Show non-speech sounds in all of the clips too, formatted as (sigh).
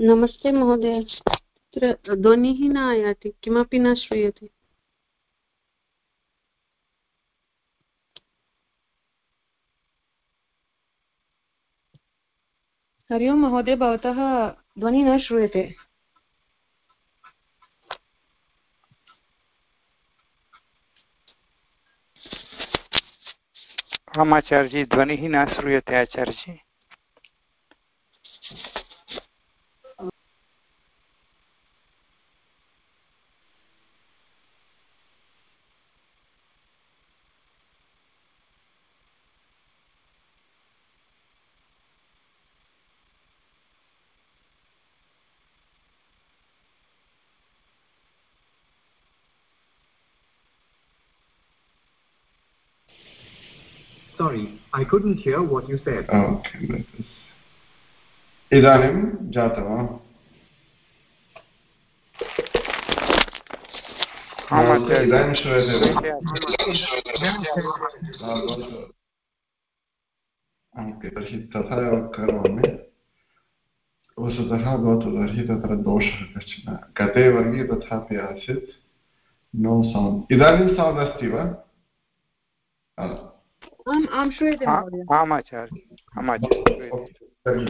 नमस्ते महोदय। तत्र ध्वनिः न आयाति, किमपि न श्रूयते। हरि ओं महोदय, भवतः ध्वनिः न श्रूयते। आम् ध्वनिः न श्रूयते आचार्यजी। I couldn't hear what you said. Okay, इदानीं जातं वा इदानीं श्रूयते ओके तर्हि तथा एव करोमि। वस्तुतः भवतु तर्हि तत्र दोषः कश्चन। गते वर्गे तथापि आसीत्। नो सौण्ड् इदानीं सौण्ड् अस्ति वा? आम् आं श्रूयते आम् आचार्य तर्हि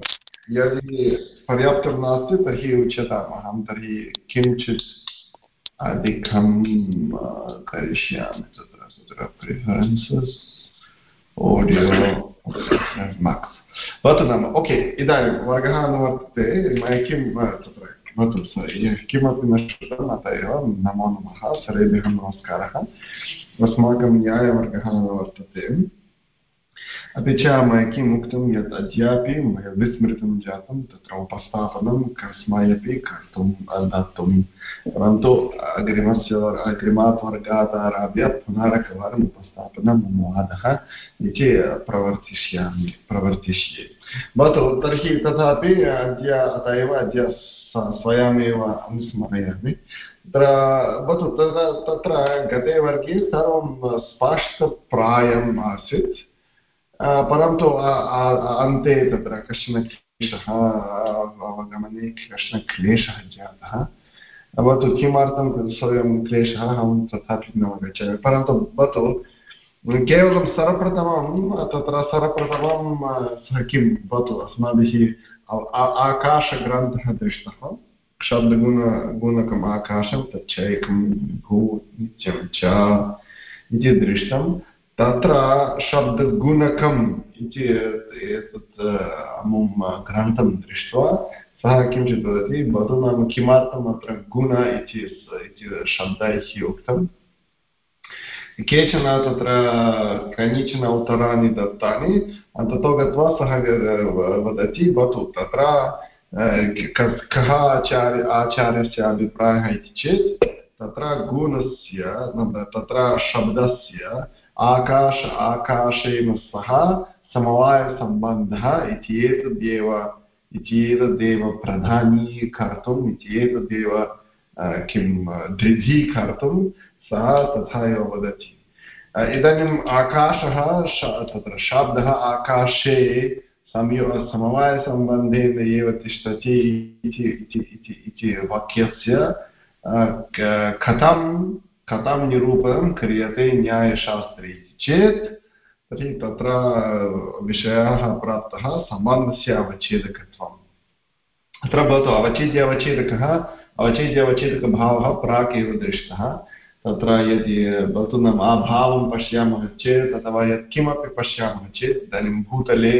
यदि पर्याप्तं नास्ति तर्हि उच्यताम् अहं तर्हि किञ्चित् अधिकं करिष्यामि। तत्र तत्र प्रिफरेन्सस् ओडियो मार्क्स् भवतु नाम ओके इदानीं वर्गः अनुवर्तते मया किं तत्र भवतु किमपि न श्रुतम् अत एव नमो नमः सर्वेभ्यः नमस्कारः। अस्माकं न्यायवर्गः अनुवर्तते। अपि च मया किम् उक्तं यत् अद्यापि मया विस्मृतं जातं तत्र उपस्थापनं कस्मै कर्तुं दातुं परन्तु अग्रिमस्य अग्रिमात् वर्गात् आरभ्य पुनरेकवारम् उपस्थापनं मम इति प्रवर्तिष्यामि प्रवर्तिष्ये भवतु तर्हि तथापि अद्य अत एव अद्य स्वयमेव अनुस्मरयामि तत्र भवतु तत्र गते वर्गे सर्वं स्पष्टप्रायम् आसीत् परन्तु अन्ते तत्र कश्चन क्लेशः अवगमने कश्चन क्लेशः जातः भवतु किमर्थं स्वयं क्लेशः अहं तथापि न अवगच्छामि परन्तु भवतु केवलं सर्वप्रथमं तत्र सर्वप्रथमं किं भवतु अस्माभिः आकाशग्रन्थः दृष्टः शब्दगुण आकाशं तच्च एकं भू नित्यं च इति दृष्टं तत्र शब्दगुणकम् इति एतत् अमुं ग्रन्थं दृष्ट्वा सः किञ्चित् वदति वदतु नाम किमर्थम् अत्र गुण इति शब्दैः उक्तम्? केचन तत्र कानिचन उत्तराणि दत्तानि ततो गत्वा सः वदति, भवतु तत्र कः आचार्य, आचार्यस्य अभिप्रायः इति चेत्, तत्र गुणस्य तत्र शब्दस्य आकाश आकाशेन सह समवायसम्बन्धः इति एतदेव इति एतदेव प्रधानीकर्तुम् इति एतदेव किं दृढीकर्तुं सः तथा एव वदति। इदानीम् आकाशः तत्र शब्दः आकाशे संयो समवायसम्बन्धेन एव तिष्ठति इति वाक्यस्य कथं कथं निरूपणं क्रियते न्यायशास्त्रे इति चेत् तर्हि तत्र विषयः प्राप्तः सम्बन्धस्य अवच्छेदकत्वम् अत्र भवतु अवच्छेद्य अवच्छेदकः अवच्छेद्य अवच्छेदकभावः प्राक् एव दृष्टः तत्र यदि भवतु नाम अभावं पश्यामः चेत् अथवा यत्किमपि पश्यामः चेत् इदानीं भूतले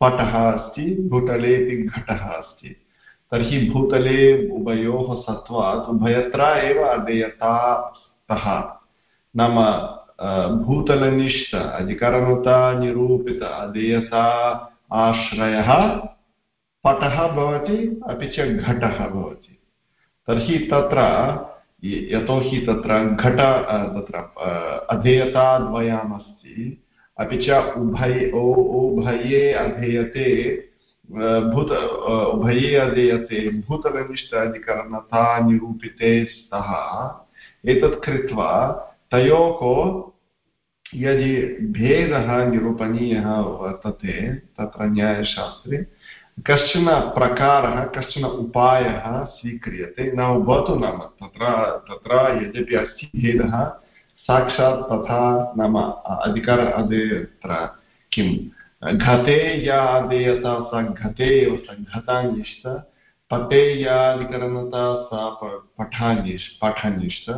पटः अस्ति भूतलेपि घटः अस्ति तर्हि भूतले उभयोः सत्त्वात् उभयत्र एव अधेयता स्तः नाम भूतलनिष्ठ अधिकरणता निरूपित अधेयता आश्रयः पटः भवति, अपि च घटः भवति। तर्हि तत्र यतोहि तत्र घट तत्र अधेयताद्वयमस्ति, अपि च उभय उभये अधेयते भूत उभये अधेयते, भूतलनिष्ठ अधिकरणता निरूपिते स्तः। एतत् कृत्वा तयोः यदि भेदः निरूपणीयः वर्तते, तत्र न्यायशास्त्रे कश्चन प्रकारः, कश्चन उपायः स्वीक्रियते नाम भवतु नाम। तत्र तत्र यद्यपि अस्ति भेदः, साक्षात् तथा नाम अधिकार अत्र किं? घते या अधेयता सा घते एव स घतानिष्ठ अधिकरणता सा पठानिष्ठ पठनिष्ठ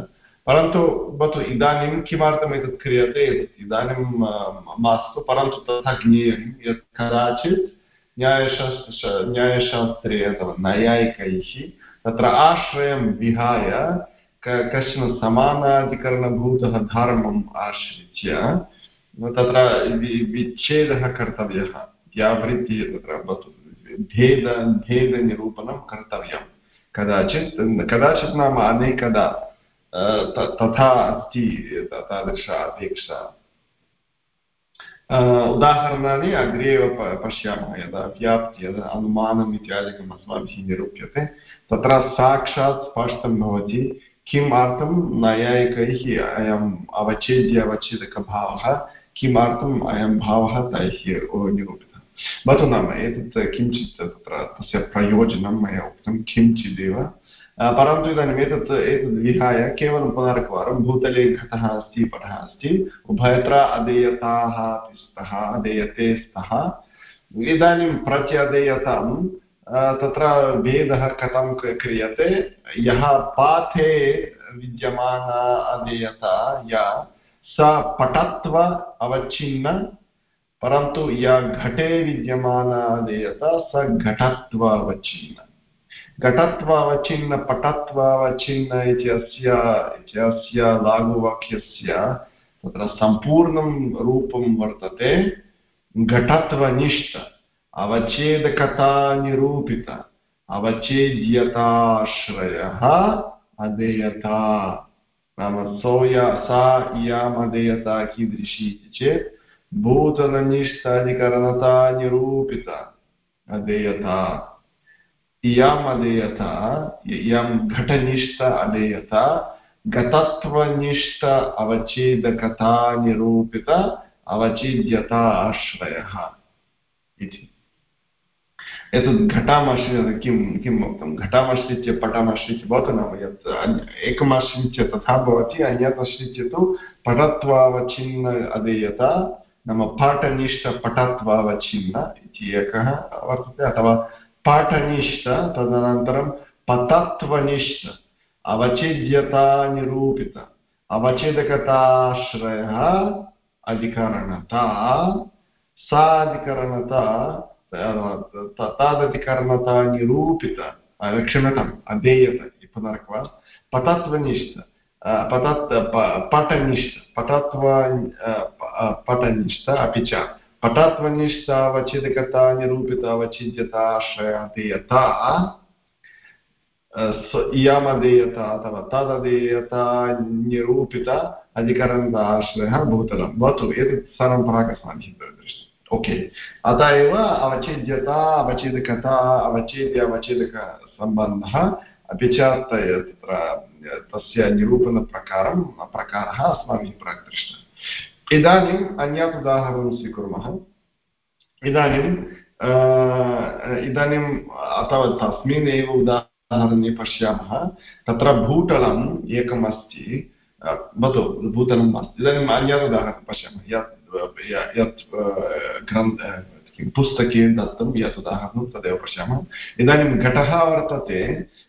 परन्तु भवतु इदानीं किमर्थम् एतत् क्रियते? इदानीं मास्तु, परन्तु तथा ज्ञेयं यत् कदाचित् न्यायशास्त्र न्यायशास्त्रे अथवा नैयायिकैः तत्र आश्रयं विहाय कश्चन समानाधिकरणभूतः धर्मम् आश्रित्य तत्र विच्छेदः कर्तव्यः। यावृत्ति तत्र भवतु भेद भेदनिरूपणं कर्तव्यं। कदाचित् कदाचित् नाम अनेकदा तथा अस्ति तादृश अपेक्षा। उदाहरणानि अग्रे एव पश्यामः, यदा व्याप्ति, यदा अनुमानम् इत्यादिकम् अस्माभिः निरूप्यते, तत्र साक्षात् स्पष्टं भवति किमर्थं नैयायिकैः अयम् अवच्छेद्य, अवच्छेदकभावः किमर्थम् अयं भावः तैः निरूपितः। भवतु नाम एतत् किञ्चित् तत्र तस्य प्रयोजनं मया उक्तं किञ्चिदेव परन्तु इदानीम् एतत् एतद् विहाय केवलं पुनरेकवारं भूतले घटः अस्ति पटः अस्ति उभयत्र अधेयताः अपि स्तः अधेयते स्तः इदानीं प्रत्यधेयतां तत्र भेदः कथं क्रियते यः पाठे विद्यमाना अधेयता या सा पटत्व अवच्छिन्न परन्तु या घटे विद्यमाना अधेयता स घटत्व अवच्छिन्न घटत्वावच्छिन्न पटत्वावच्छिन्न इत्यस्य इत्यस्य लाघुवाक्यस्य तत्र सम्पूर्णं रूपं वर्तते। घटत्वनिष्ठ, अवच्छेदकतानिरूपित, अवच्छेद्यताश्रयः अधेयता। नाम सोया सा इयाम् अधेयता कीदृशी इति चेत् भूतलनिष्ठ निरूपित अधेयता इयम् अधेयता इयं घटनिष्ठ अधेयता गतत्वनिष्ठ अवच्छेदकता निरूपित अवच्छेद्यता आश्रयः इति एतद् घटामाश्रित्य किं किम् उक्तं घटामाश्रित्य पटामाश्रित्य भवतु नाम यत् एकमाश्रित्य तथा भवति अन्यत् आश्रित्य तु पटत्वावच्छिन्न अधेयता नाम पाठनिष्ठ पटत्वावच्छिन्न इति एकः वर्तते, अथवा पाठनिष्ठ, तदनन्तरं पतत्वनिष्ठ, अवच्छेद्यतानिरूपित, अवच्छेदकताश्रयः अधिकरणता, साधिकरणता तादधिकरणता निरूपित क्षम्यताम्, अधेयत, इति पुनरेकवारं पतत्वनिष्ठ पतत् पटनिष्ठ पटत्व पटनिष्ठ अपि च पटत्वनिष्ठावच्छेदकता निरूपितावच्छिद्यताश्रयधेयता इयमधेयता अथवा तदधेयता निरूपित अधिकरणदाश्रयः भूतलं भवतु एतत् सर्वं प्राक् दृष्टम् ओके अतः एव अवच्छेद्यता अवच्छेदकता अवच्छेद्य अवच्छेदकसम्बन्धः अपि च तत्र तस्य निरूपणप्रकारं प्रकारः अस्माभिः प्राक् दृष्टः इदानीम् अन्यत् उदाहरणं स्वीकुर्मः इदानीं इदानीम् अथवा तस्मिन् एव उदाहरणे पश्यामः तत्र भूतलम् एकम् अस्ति भवतु भूतलम् अस्ति इदानीम् अन्यत् उदाहरणं पश्यामः यत् यत् ग्रन्थ पुस्तके दत्तं यत् उदाहरणं तदेव पश्यामः इदानीं घटः वर्तते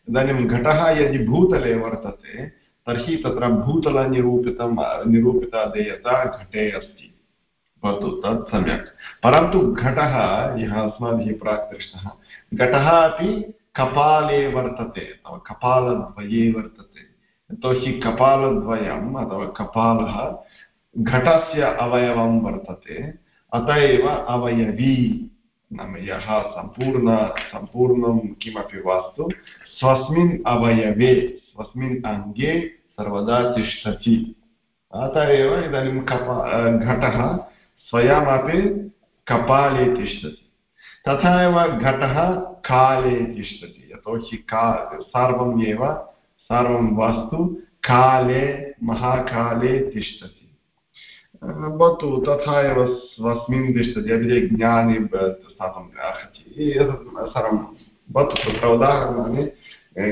इदानीं घटः यदि भूतले वर्तते, तर्हि तत्र भूतलनिरूपितं निरूपिता घटे अस्ति। भवतु, तत् सम्यक्। परन्तु घटः, यः अस्माभिः प्राक् दृष्टः घटः अपि कपाले वर्तते, अथवा कपालद्वये वर्तते। यतोहि कपालद्वयम् अथवा कपालः घटस्य अवयवं वर्तते, अत एव अवयवी। नाम यः सम्पूर्ण सम्पूर्णं किमपि वास्तु स्वस्मिन् अवयवे स्वस्मिन् अङ्गे सर्वदा तिष्ठति अतः एव इदानीं कपा घटः स्वयमपि कपाले तिष्ठति तथा एव घटः काले तिष्ठति यतोहि का सर्वम् एव सर्वं वस्तु काले महाकाले तिष्ठति भवतु तथा एव स्वस्मिन् तिष्ठति अभिज्ञाने स्थातुं अर्हति सर्वं भवतु तत्र उदाहरणानि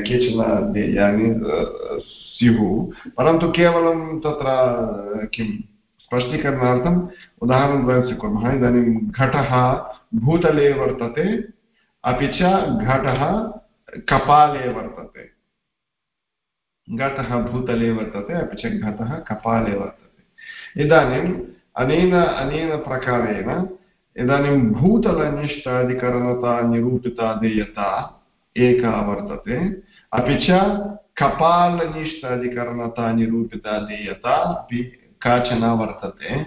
केचन देयानि स्युः परन्तु केवलं तत्र किं स्पष्टीकरणार्थम् उदाहरणद्वयं स्वीकुर्मः इदानीं घटः भूतले वर्तते अपि च घटः कपाले वर्तते घटः भूतले वर्तते अपि च घटः कपाले वर्तते इदानीम् अनेन अनेन प्रकारेण इदानीं भूतलनिष्ठाधिकरणता निरूपिता एका वर्तते, अपि च कपालनिष्ठाधिकरणता निरूपिता अपि काचन वर्तते,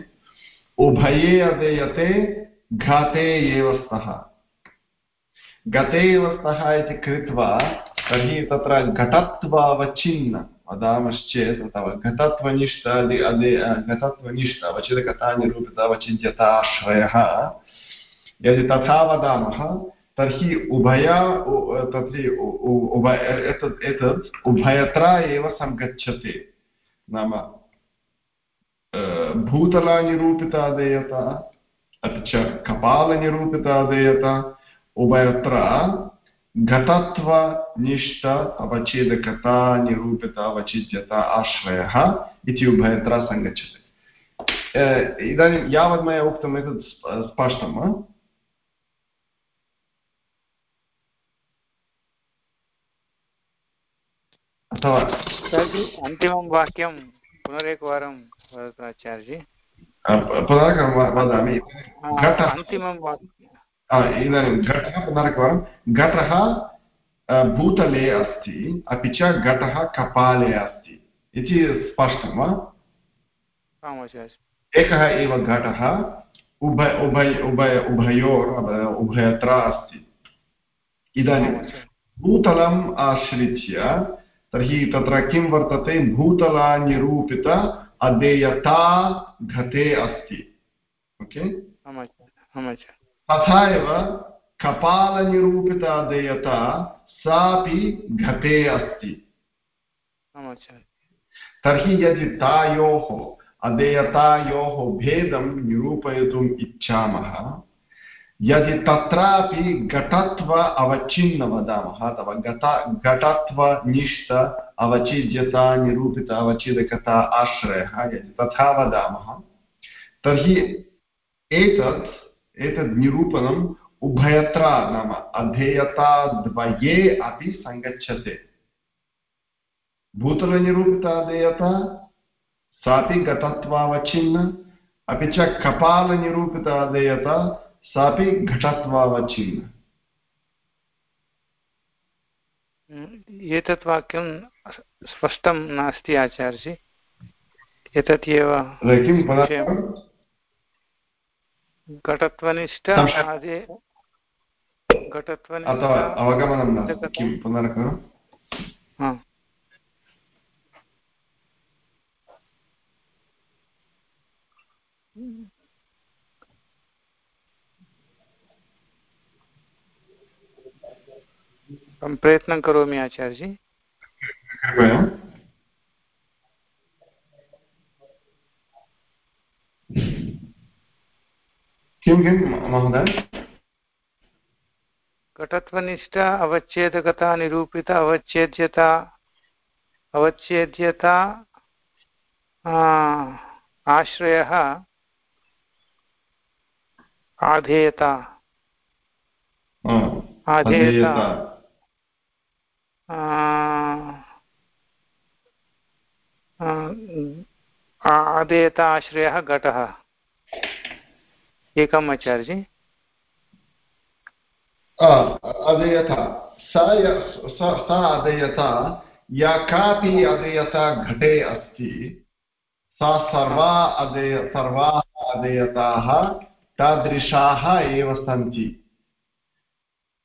उभये अदेयते, घाते एव स्तः। गते एव स्तः इति कृत्वा तर्हि तत्र घटत्वावचिन्न वदामश्चेत् अथवा घटत्वनिष्ठ घटत्वनिष्ठ वचितकथा निरूपितवचिन्त्यताश्रयः यदि तथा वदामः तर्हि उभय उभय एतत् एतत् उभयत्र एव सङ्गच्छते नाम भूतलनिरूपितादेयता अपि च कपालनिरूपितादेयता उभयत्र घटत्वनिष्ठ अवच्छेदकता निरूपित अवचिद्यता आश्रयः इति उभयत्र सङ्गच्छते इदानीं यावत् मया उक्तम् एतत् स्पष्टं वा अथवा अन्तिमं वाक्यं पुनरेकवारं वदतु आचार्यजी पुनरेकवारं वदामि अन्तिमं वाक्यम् इदानीं घटः पुनरेकवारं घटः भूतले अस्ति अपि च घटः कपाले अस्ति। इति स्पष्टं वा? एकः एव घटः उभय उभय उभय उभयोर् उभयत्र अस्ति। इदानीं भूतलम् आश्रित्य तर्हि तत्र किं वर्तते? भूतलानिरूपित अदेयता घटे अस्ति। ओके? तथा एव कपालनिरूपित अदेयता सापि घटे अस्ति। तर्हि यदि तायोः अदेयतायोः भेदं निरूपयितुम् इच्छामः यदि तत्रापि घटत्व अवच्छिन्न वदामः अथवा घट घटत्वनिष्ठ अवचिद्यता निरूपित अवचिदकता आश्रयः यदि तथा वदामः तर्हि एतत् एतद् निरूपणम् उभयत्र नाम अधेयताद्वये अपि सङ्गच्छते। भूतलनिरूपिताधेयता सापि घटत्वावच्छिन्न अपि च कपालनिरूपिताधेयता सापि घटत्वावच्छिन्न। एतत् वाक्यं स्पष्टं नास्ति आचार्यजि। एतत् एव किं घटत्वनिष्ठ आदि घटत्वनिष्ठ अवगमनं किं पुनर्करोमि अहं प्रयत्नं करोमि आचार्यजी किं किं महोदय? घटत्वनिष्ठ अवच्छेदकता निरूपित अवच्छेद्यता अवच्छेद्यता आश्रयः आधेयता। आधेयता। आधेयता आश्रयः घटः। एकम् आचार्यजी। अधेयता या कापि अधेयता घटे अस्ति, सा सर्वा अधेय, सर्वाः अधेयताः तादृशाः एव सन्ति।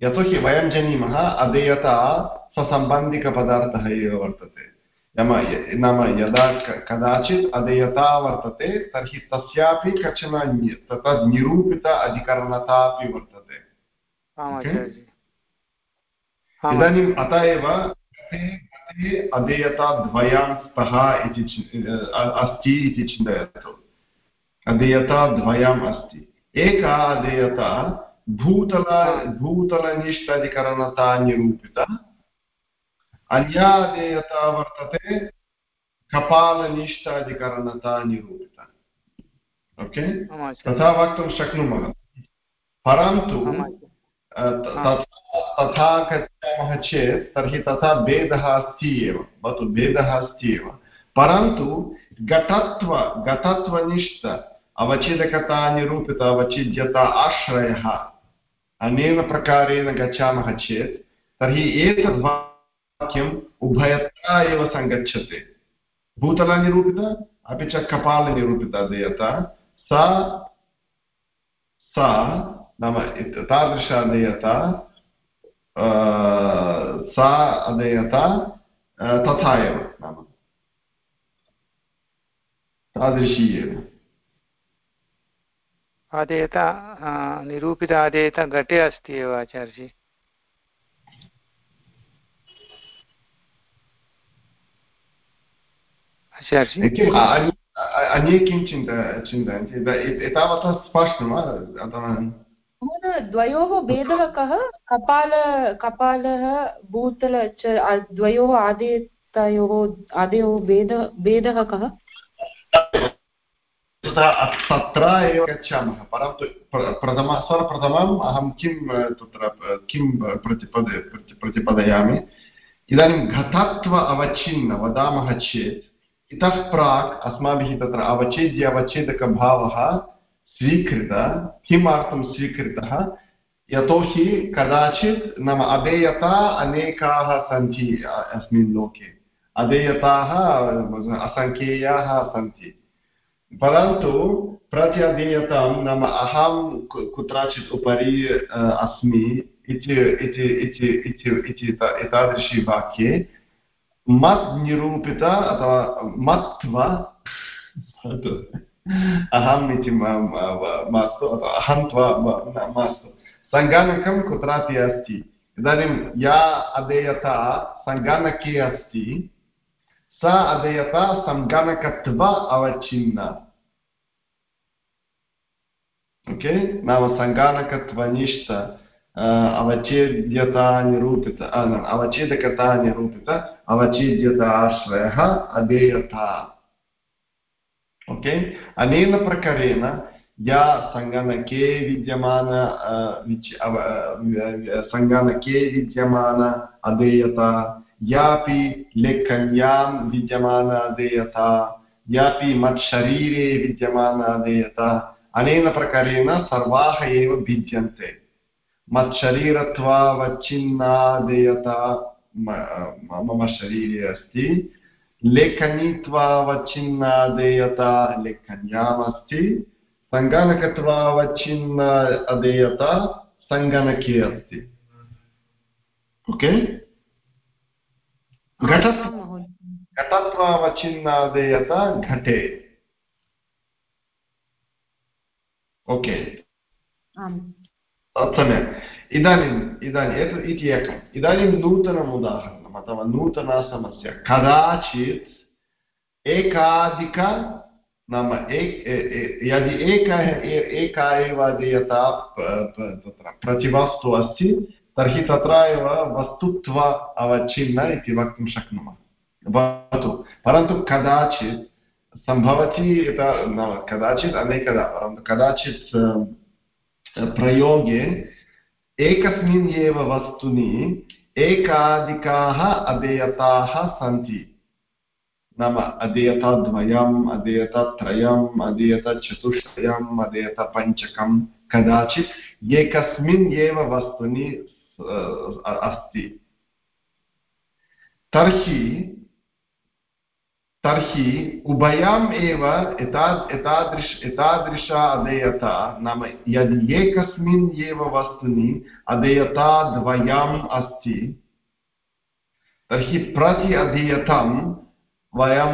यतोहि वयं जानीमः, अधेयता ससम्बन्धिकपदार्थः एव वर्तते। नाम नाम यदा कदाचित् अधेयता वर्तते तर्हि तस्यापि कश्चन तत् निरूपित अधिकरणता अपि वर्तते इदानीम् अत एव अधेयता द्वयां स्तः इति अस्ति इति चिन्तयतु अधेयता द्वयम् अस्ति एका अधेयता भूतल भूतलनिष्ठाधिकरणता निरूपिता अन्या अधेयता वर्तते कपालनिष्ठाधिकरणता निरूपिता ओके तथा वक्तुं शक्नुमः परन्तु तथा गच्छामः चेत् तर्हि तथा भेदः अस्ति एव भवतु भेदः अस्ति एव परन्तु घटत्व घटत्वनिष्ठ अवच्छेदकता निरूपित अवच्छिद्यता आश्रयः अनेन प्रकारेण गच्छामः चेत् तर्हि एतद् वाक्यम् उभयत्र एव सङ्गच्छते। भूतलनिरूपित, अपि च कपालनिरूपिता देयता। सा सा, नाम तादृश अधेयता सा अधेयता तथा एव नाम। तादृशी एव। आदेयता निरूपित आदेयता घटे अस्ति एव आचार्यजी। अन्ये किं चिन्ता चिन्तयन्ति एतावता स्पष्टं वा द्वयोः भेदः कः कपाल कपालः भूतल च द्वयोः आदेतयोः आदयोः भेदः भेदः कः तत्र एव गच्छामः परन्तु प्रथम सर्वप्रथमम् अहं किं तत्र किं प्रतिपद प्रतिपादयामि इदानीं घटत्व अवच्छिन्न वदामः चेत् इतः प्राक् अस्माभिः तत्र अवच्छेद्य अवच्छेदकभावः स्वीकृत, किमर्थं स्वीकृतः? यतोहि कदाचित् नाम अधेयता अनेकाः सन्ति अस्मिन् लोके। अधेयताः असङ्ख्येयाः सन्ति। परन्तु प्रति अधेयतां नाम अहं कुत्रचित् उपरि अस्मि इति एतादृशी वाक्ये मत् निरूपित अथवा मत्व अहम् इति मास्तु अथवा अहन्त्वा मास्तु सङ्गणकं कुत्रापि अस्ति इदानीं या अधेयता सङ्गणके अस्ति सा अधेयता सङ्गणकत्व अवच्छिन्ना ओके नाम सङ्गणकत्वनिष्ठ अवच्छेद्यता निरूपित अवच्छेदकता निरूपित, अवच्छेद्यता आश्रयः अधेयता ओके अनेन प्रकारेण या सङ्गणके विद्यमान सङ्गणके विद्यमान अधेयता यापि लेखन्यां विद्यमान अधेयता यापि मत्शरीरे विद्यमान अधेयता अनेन प्रकारेण सर्वाः एव भिद्यन्ते। मत्शरीरत्वावच्छिन्नादेयता मम शरीरे अस्ति। लेखनीत्वावच्छिन्नादेयता लेखन्याम् अस्ति सङ्गणकत्वावच्छिन्न अदेयता सङ्गणके अस्ति। ओके? घटत्वावच्छिन्नादेयता घटे। ओके सम्यक् इदानीम् इदानीम् एतत् इति एकम् इदानीं नूतनम् उदाहरणम् अथवा नूतना समस्या कदाचित् एकाधिक नाम यदि एकः एका एव देयता तत्र प्रतिवस्तु अस्ति तर्हि तत्र एव वस्तुत्व अवच्छिन्न इति वक्तुं शक्नुमः भवतु परन्तु कदाचित् सम्भवति कदाचित् अनेकदा परन्तु कदाचित् प्रयोगे एकस्मिन् एव वस्तुनि एकाधिकाः अधेयताः सन्ति। नाम अधेयताद्वयम् अधेयतत्रयम् अधेयतचतुष्टयम् अधेयतपञ्चकं कदाचित् एकस्मिन् एव वस्तुनि अस्ति। तर्हि तर्हि उभयम् एव एता, एतादृश एतादृश अधेयता नाम यदि एकस्मिन् एव वस्तुनि अधेयताद्वयम् अस्ति। तर्हि प्रति अधीयतां वयं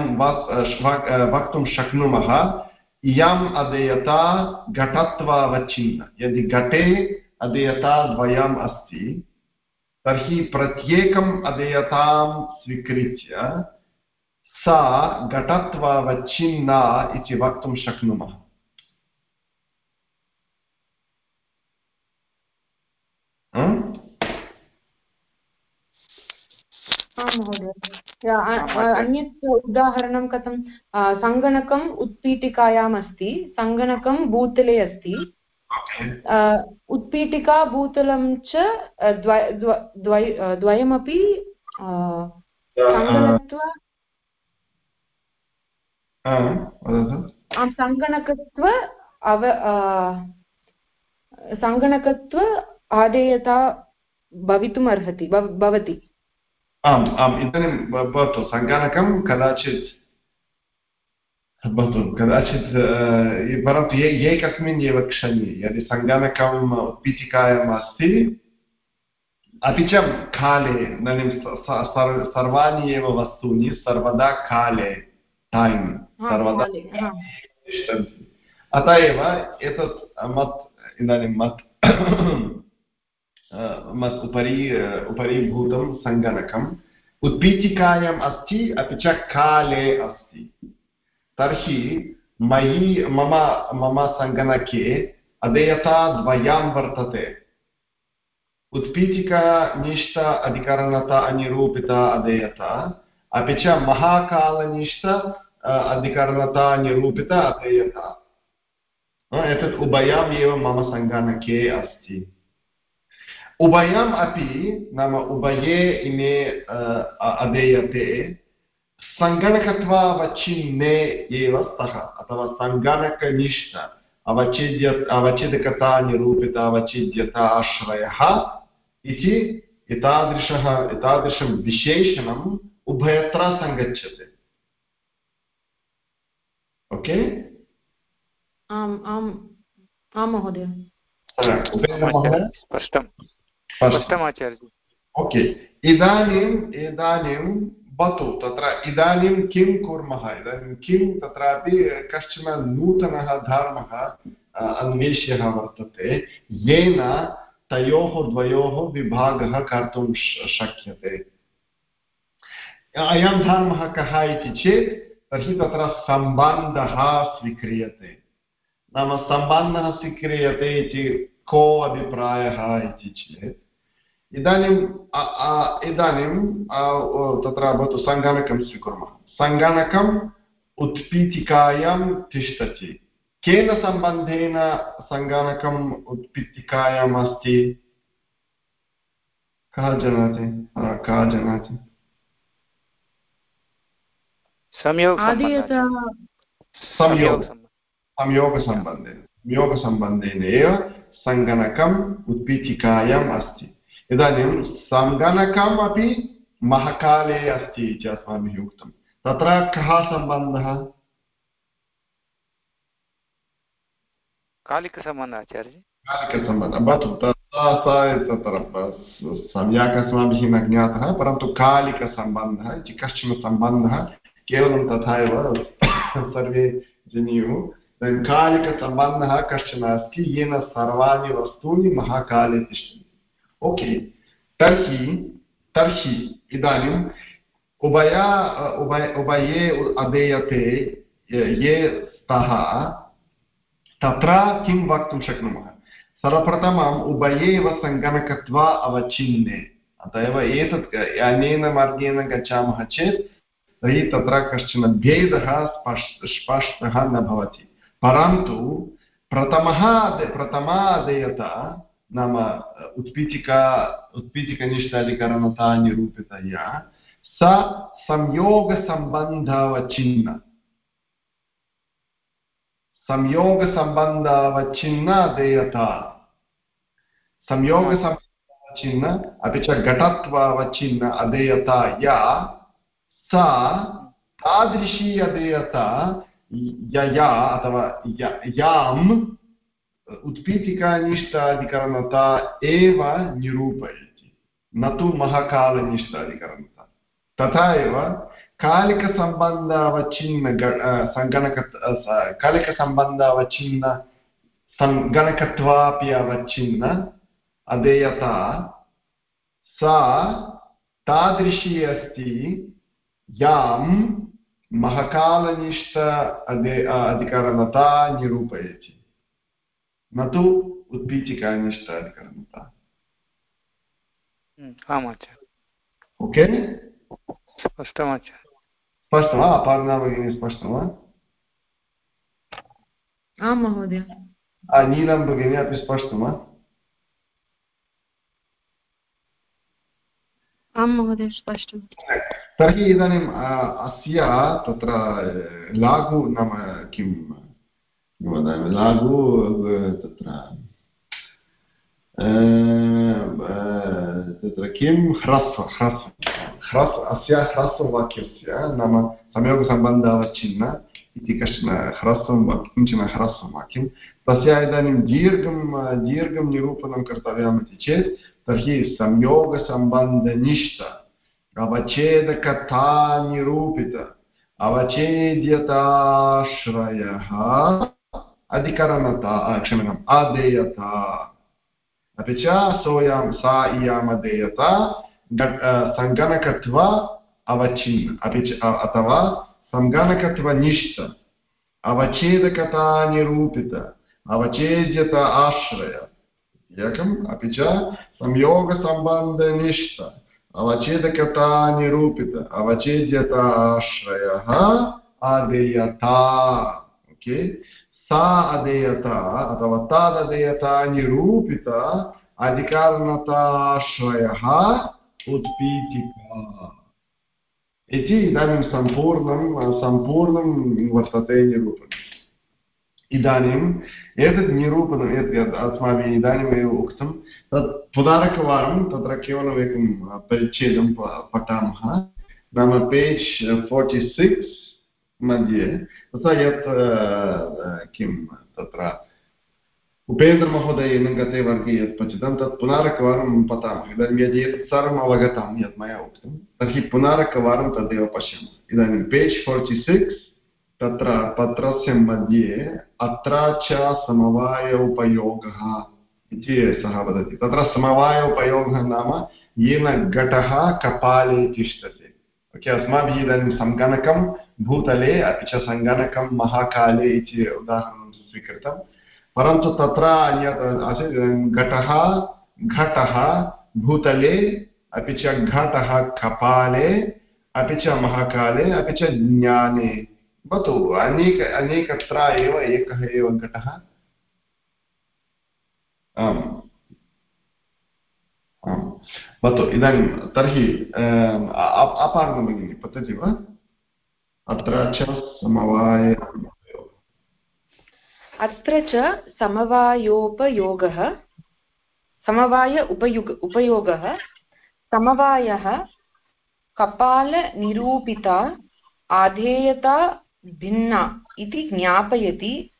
वक्तुं शक्नुमः, इयम् अधेयता घटत्वावच्छिन्न, यदि घटे अधेयता द्वयम् अस्ति, तर्हि प्रत्येकम् अधेयतां स्वीकृत्य सा घटत्वावच्छिन्ना इति वक्तुं शक्नुमः। अन्यत् उदाहरणं कथं? सङ्गणकम् उत्पीठिकायाम् अस्ति सङ्गणकं भूतले अस्ति। उत्पीठिका भूतलं च द्वयमपि वदतु. आं सङ्गणकत्व अव सङ्गणकत्व आदेयता भवितुम् अर्हति भव- भवति. आम् आम् इदानीं भवतु सङ्गणकं कदाचित् भवतु कदाचित् परन्तु एकस्मिन् एव क्षणे यदि सङ्गणकम् उत्पीठिकायाम् अस्ति अपि च काले इदानीं सर्वाणि एव वस्तूनि सर्वदा काले टैम् सर्वदा अतः एव एतत् मत् इदानीं मत् (coughs) मत् उपरि अ, उपरीभूतं सङ्गणकम्। उत्पीठिकायाम् अस्ति अपि च काले अस्ति। तर्हि मयि मम मम सङ्गणके अधेयता द्वयां वर्तते। उत्पीठिकानिष्ठ अधिकरणता अनिरूपिता अधेयता अपि च महाकालनिष्ठ अधिकरणता निरूपिता अधेयता एतत् उभयम् एव मम सङ्गणके अस्ति उभयम् अपि नाम उभये इमे अधेयते सङ्गणकत्वावच्छिन्ने एव स्तः अथवा सङ्गणकनिष्ठ अवच्छिद्य अवच्छिदकता निरूपित अवच्छिद्यता आश्रयः इति एतादृशः एतादृशं विशेषणम् उभयत्र सङ्गच्छते ओके आम् आम् आं महोदय। स्पष्टं ओके इदानीम् इदानीं भवतु तत्र इदानीं किं कुर्मः? इदानीं किं तत्रापि कश्चन नूतनः धर्मः अन्वेष्यः वर्तते येन तयोः द्वयोः विभागः कर्तुं श- शक्यते। अयं धर्मः कः इति चेत् तर्हि तत्र सम्बन्धः स्वीक्रियते। नाम सम्बन्धः स्वीक्रियते इति को अभिप्रायः इति चेत्। इदानीम् इदानीं तत्र भवतु सङ्गणकं स्वीकुर्मः। सङ्गणकम् उत्पीठिकायां तिष्ठति। केन सम्बन्धेन सङ्गणकम् उत्पीठिकायाम् अस्ति? कः जानाति? कः जानाति? संयोग आदेयता संयोग संयोगसम्बन्धेन एव सङ्गणकम् उत्पीठिकायाम् अस्ति इदानीं सङ्गणकम् अपि महकाले अस्ति इति अस्माभिः उक्तं तत्र कः सम्बन्धः कालिकसम्बन्धः आचार्यजी कालिकसम्बन्धः भवतु तत्र सम्यक् अस्माभिः न ज्ञातः परन्तु कालिकसम्बन्धः इति कश्चन सम्बन्धः केवलं तथा एव (coughs) सर्वे जानीयुः कालिकसम्बन्धः कश्चन अस्ति, येन सर्वाणि वस्तूनि महाकाले तिष्ठन्ति। ओके, तर्हि तर्हि इदानीम् उभया, उभय, उभये अधेयते ये- स्तः, तत्र किं वक्तुं शक्नुमः? सर्वप्रथमम् उभये एव सङ्गणकत्वा अवच्छिन्ने। अत एव एतत् अनेन मार्गेण गच्छामः चेत् तर्हि तत्र कश्चन भेदः स्पष्, स्पष्टः न भवति। परन्तु प्रथमः प्रथमा अधेयता नाम उत्पीठिका उत्पीठिकनिष्ठाधिकरणता निरूपितया स संयोगसम्बन्धावच्छिन्न। संयोगसम्बन्धावच्छिन्न अधेयता संयोगसम्बन्धावच्छिन्न अपि च घटत्वावच्छिन्न अधेयता या सा तादृशी अधेयता यया अथवा याम् उत्पीठिकानिष्ठाधिकरणता एव निरूपयति। न तु महकालनिष्ठाधिकरणता तथा एव कालिकसम्बन्धावच्छिन्न सङ्गणक कालिकसम्बन्धावच्छिन्न, सङ्गणकत्वापि अवच्छिन्न, अधेयता सा तादृशी अस्ति यां महकालनिष्ठ अधे अ, अधिकरणता निरूपयति न तु उत्पीठिकानिष्ठ अधिकरणता ओके स्पष्टमाचार्य स्पष्टं वा अपर्णा भगिनी स्पष्टं वा आं महोदय नीलं भगिनी अपि स्पष्टं वा आं महोदय स्पष्टं तर्हि इदानीम् अस्य तत्र लाघु नाम किं वदामि? लाघु तत्र तत्र किं? ह्रस्व ह्रस्व ह्रस्व अस्य ह्रस्ववाक्यस्य नाम संयोगसम्बन्धावच्छिन्न इति कश्चन ह्रस्वं किंचन ह्रस्वं वाक्यं तस्य इदानीं दीर्घं दीर्घं निरूपणं कर्तव्यमिति चेत् तर्हि संयोगसम्बन्धनिष्ठ अवच्छेदकथा निरूपित अवच्छेद्यताश्रयः अधिकरणता क्षम्यताम् अदेयता अपि च सोऽयं सा इयमदेयता सङ्गणकत्व अवच्छिन्न अपि च अथवा सङ्गणकत्वनिष्ठ अवच्छेदकतानिरूपित अवच्छेद्यत आश्रय एकम् अपि च संयोगसम्बन्धनिष्ठ अवच्छेदकतानिरूपित अवच्छेद्यताश्रयः अदेयता ओके सा अधेयता अथवा तादधेयता निरूपित अधिकारणताश्रयः उत्पीठिका इति इदानीं सम्पूर्णं सम्पूर्णं वर्तते निरूपणम् इदानीम् एतत् निरूपणं यत् अस्माभिः इदानीमेव उक्तं तत् पुनरेकवारं तत्र केवलम् परिच्छेदं पठामः नाम पेज् फोर्टि सिक्स् मध्ये तथा यत् किं तत्र उपेन्द्रमहोदयेन गते वर्गे यत् पठितं तत् पुनरेकवारं पठामः इदानीं यदि एतत् सर्वम् अवगतं यत् मया उक्तं तर्हि पुनरेकवारं तदेव पश्यामः इदानीं पेज् फोर्टि सिक्स् तत्र पत्रस्य मध्ये अत्र च समवाय उपयोगः इति सः वदति। तत्र समवाय उपयोगः नाम येन घटः कपाले तिष्ठति। ओके, अस्माभिः इदानीं सङ्गणकं, भूतले अपि च सङ्गणकं, महाकाले इति उदाहरणं स्वीकृतं। परन्तु तत्र अन्यत् आसीत्, घटः घटः, भूतले, अपि च घटः कपाले, अपि च महाकाले, अपि च ज्ञाने। भवतु अनेक, अनेकत्र एव, एकः एव घटः। आम्। आम्। भवतु, इदानीं तर्हि अपारणं भगिनि, पतति वा? अत्र च समवाय अत्र च समवायोपयोगः। समवाय उपयुग उपयोगः। समवायः कपालनिरूपिता, आधेयता भिन्ना इति ज्ञापयति।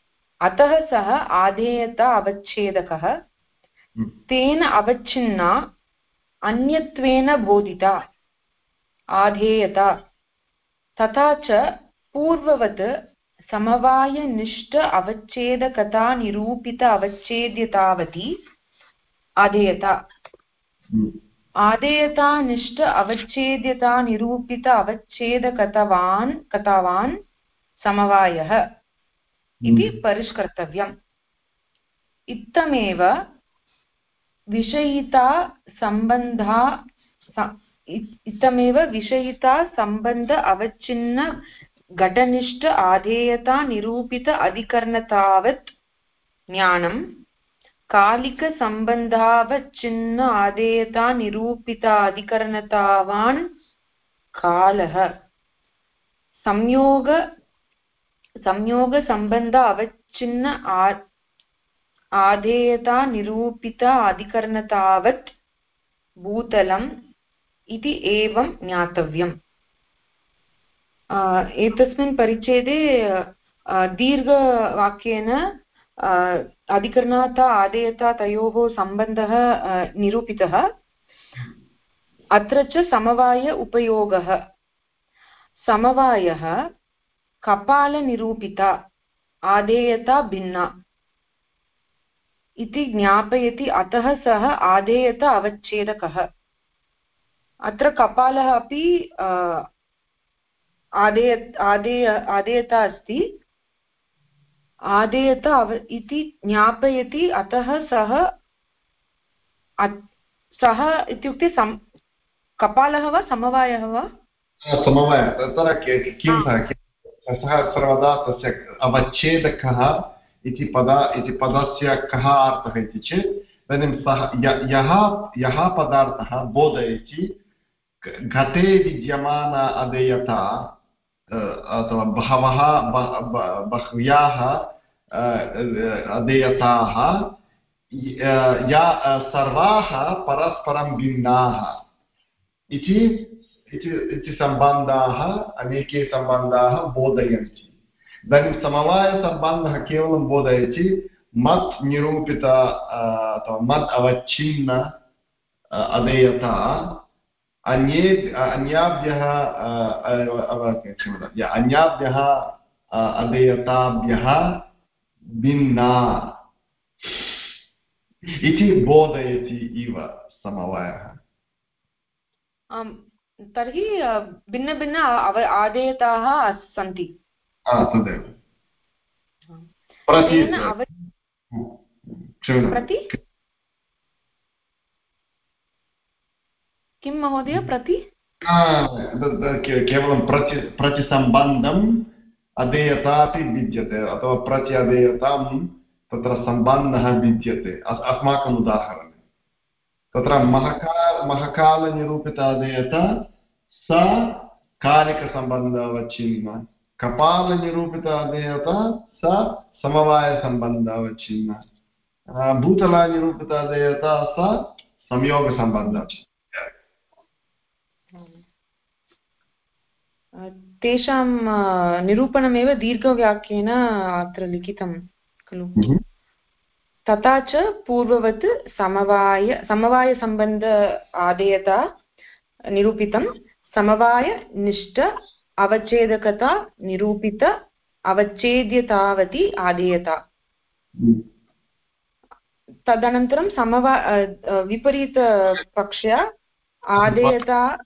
अतः सः आधेयता अवच्छेदकः। तेन अवच्छिन्ना अन्यत्वेन बोधिता। आधेयता। तथा च पूर्ववत् समवायनिष्ठ अवच्छेदकता निरूपित अवच्छेद्यतावती आधेयता। आदेयतानिष्ठ अवच्छेद्यता निरूपित अवच्छेदकतवान् कथावान् समवायः इति परिष्कर्तव्यम्। इत्थमेव विषयिता सम्बन्धा इत्थमेव विषयिता सम्बन्ध अवच्छिन्न घटनिष्ठ आधेयता निरूपित अधिकरणतावत् ज्ञानं कालिकसम्बन्धावच्छिन्न आदेयता निरूपिताधिकरणतावान् कालः। संयोग संयोगसम्बन्ध अवच्छिन्न आधेयता निरूपित अधिकरणतावत् भूतलम् इति एवं ज्ञातव्यम् एतस्मिन् परिच्छेदे दीर्घवाक्येन अधिकरणात् आदेयता तयोः सम्बन्धः निरूपितः अत्र च समवाय उपयोगः समवायः कपालनिरूपिता आदेयता भिन्ना इति ज्ञापयति अतः सः आदेयता अवच्छेदकः अत्र कपालः अपि आदेय आदेय आदेयता अस्ति आदेयत अव इति ज्ञापयति अतः सः सः इत्युक्ते सम् कपालः वा समवायः वा समवाय तत्र किं सः सर्वदा तस्य अवच्छेदकः इति पद, इति पदस्य कः अर्थः इति चेत्, इदानीं सः यः यः पदार्थः बोधयति घटे विद्यमान अधेयता अथवा बहवः बह्व्याः अधेयताः या, सर्वाः परस्परं भिन्नाः इति इति सम्बन्धाः, अनेके सम्बन्धाः बोधयन्ति। इदानीं समवायसम्बन्धः केवलं बोधयति मत् निरूपित अथवा मत् अवच्छिन्न अधेयता अन्ये अन्याभ्यः अन्याभ्यः अधेयताभ्यः भिन्ना। इति बोधयति इव समवायः। तर्हि भिन्नभिन्न अव आदेयताः सन्ति। तदेव प्रति किं महोदय प्रति? केवलं प्रति प्रतिसम्बन्धम् अधेयता अपि विद्यते अथवा प्रति अधेयतां तत्र सम्बन्धः विद्यते। अस्माकम् उदाहरणे तत्र महका महकालनिरूपितादेयता स कालिकसम्बन्धावच्छिन्न। कपालनिरूपितादेयता स समवायसम्बन्धावच्छिन्न। भूतलानिरूपितादेयता स संयोगसम्बन्ध तेषां निरूपणमेव दीर्घवाक्येन अत्र लिखितं खलु। तथा च पूर्ववत् समवाय समवायसम्बन्ध आदेयता निरूपितं समवायनिष्ठ अवच्छेदकता निरूपित अवच्छेद्यतावति आदेयता। हम्म। तदनन्तरं समवा विपरीतपक्ष्या आदेयता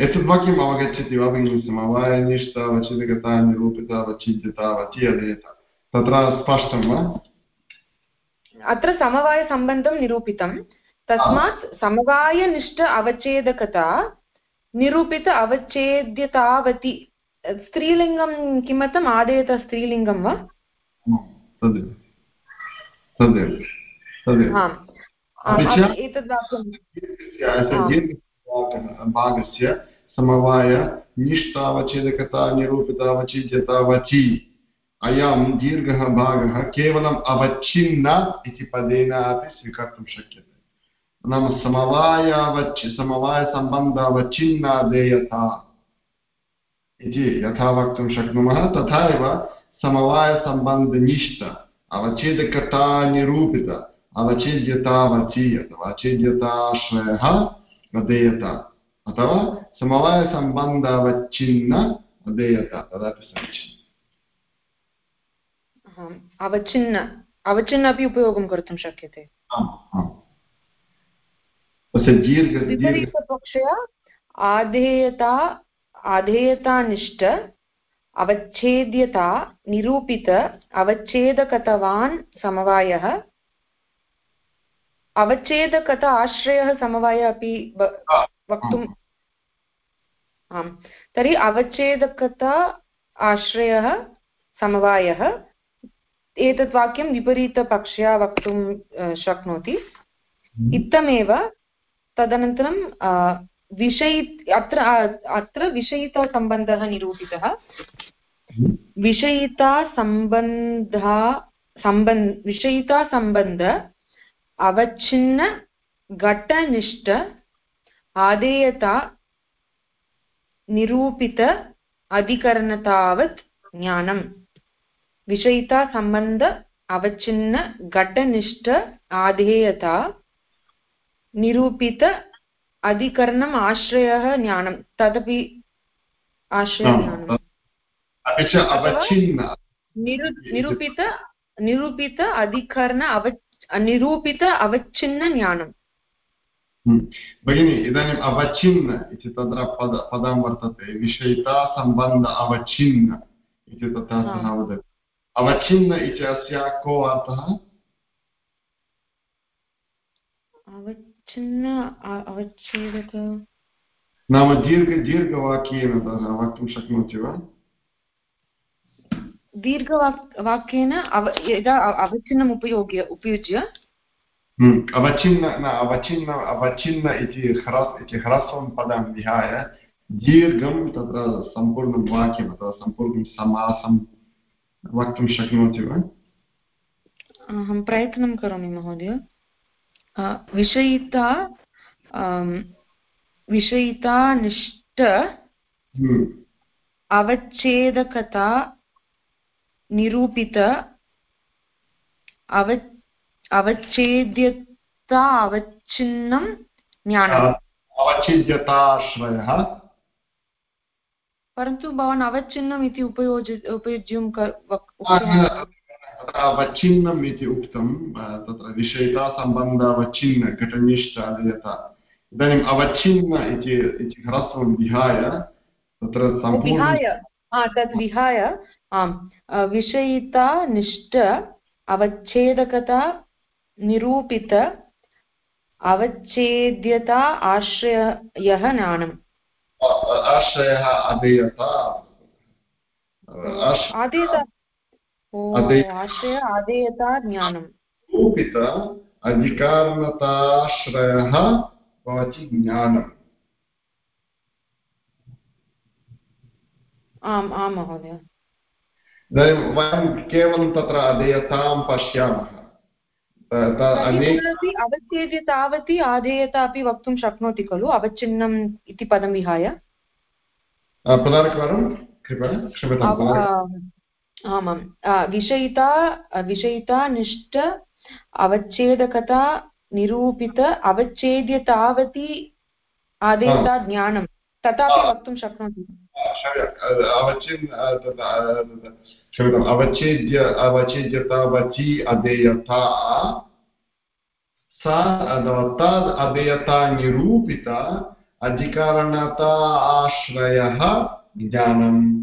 एतद् वाक्यम् अवगच्छति वा भगिनि? समवायनिष्ठा अवच्छेदकता निरूपिता अवच्छिद्यतावति अधेयता तत्र स्पष्टं वा? अत्र समवायसम्बन्धं निरूपितं। तस्मात् समवायनिष्ठ अवच्छेदकता निरूपित अवच्छेद्यतावति स्त्रीलिङ्गं किमर्थम् आदेयत स्त्रीलिङ्गं वा? एतद् भागस्य समवाय निष्ठावच्छेदकता निरूपितावचिद्यतावचि अयं दीर्घः भागः केवलम् अवच्छिन्न इति पदेन अपि स्वीकर्तुं शक्यते। नाम समवायावच् समवायसम्बन्धावच्छिन्नादेयता इति यथा वक्तुं शक्नुमः, तथा एव समवायसम्बन्धनिष्ठ अवच्छेदकता निरूपित अवच्छेद्यतावचि अथवा अच्छेद्यताश्रयः अधेयता अथवा समवायसम्बन्धावच्छिन्न अधेयता तदपि समीचीनम्। अवचिन्न अवचिन्न अपि उपयोगं कर्तुं शक्यते विपरीतपक्षे आधेयता आधेयतानिष्ठ अवच्छेद्यता निरूपित अवच्छेदकतवान् समवायः अवच्छेदकता आश्रयः समवायः अपि वक्तुम् आम् तर्हि अवच्छेदकता आश्रयः समवायः एतत् वाक्यं विपरीतपक्षया वक्तुं शक्नोति हम्म। इत्थमेव तदनन्तरं विषयि अत्र अत्र विषयितासम्बन्धः निरूपितः हम्म। विषयितासम्बन्धा सम्बन् विषयितासम्बन्ध अवच्छिन्न घटनिष्ठ आदेयता निरूपित अधिकरणतावत् ज्ञानम् विषयिता सम्बन्ध अवच्छिन्न घटनिष्ठ आधेयता निरूपित अधिकरणम् आश्रयः ज्ञानं तदपि आश्रयज्ञानम् निरूपित निरूपित अधिकरण अव निरूपित अवच्छिन्न ज्ञानम्। हम्म। भगिनि इदानीम् अवच्छिन्न इति तत्र पद पदं वर्तते। विषयिता सम्बन्ध अवच्छिन्न इति तथा सः वदति अवच्छिन्न इति अस्य को अर्थः अवच्छिन्न अवच्छेदक। नाम दीर्घ दीर्घवाक्येन वक्तुं शक्नोति वा? दीर्घवाक् वाक्येन यदा अवच्छिन्नम् उपयोग्य उपयुज्य? हम्म, अवच्छिन्न न अवच्छिन्न अवच्छिन्न इति ह्रस् इति ह्रस्वं पदं विहाय दीर्घं तत्र सम्पूर्णं वाक्यम् अथवा सम्पूर्णं समासं वक्तुं शक्नोति वा अहं प्रयत्नं करोमि महोदय विषयिता विषयिता निष्ठ अवच्छेदकता निरूपित अव अवच्छेद्यता अवच्छिन्नं ज्ञानम् अवच्छिद्यताश्रयः परन्तु भवान् अवच्छिन्नम् इति उपयोज उपयुज्यं अवच्छिन्नम् इति उक्तं तत्र विषयितासम्बन्धावच्छिन्न घटनिष्ठादयता इदानीम् अवच्छिन्न इति इति ह्रस्वं विहाय तत्र सम्पूर्णं विहाय तद् विहाय आम् विषयिता निष्ठ अवच्छेदकता निरूपित अवच्छेद्यता आश्रयः ज्ञानम् आश्रयः अधेयता आश्रय आदेयता ज्ञानम्। रूपित अधिकारणताश्रयः भवति ज्ञानम्। आम् आम् महोदय। इदानीं वयं केवलं तत्र अधेयतां पश्यामः त- त- तर्हि अनेक पुनरपि अवच्छेद्य तावति आधेयता अपि वक्तुं शक्नोति खलु? अवच्छिन्नम् इति पदं विहाय? अ, पुनरेकवारं कृपया क्षम्यतां अव- पुनरेकवारं। आ, आमाम् आ, विषयिता विषयिता निष्ठ अवच्छेदकता निरूपित अवच्छेद्य तावति आदेयता ज्ञानं तथापि वक्तुं शक्नोति। अवचिन् क्षम्यताम् अवच्छेद्य अवच्छेद्यतावचि अधेयता सा तद् अधेयता निरूपिता अधिकारणता आश्रयः ज्ञानम्?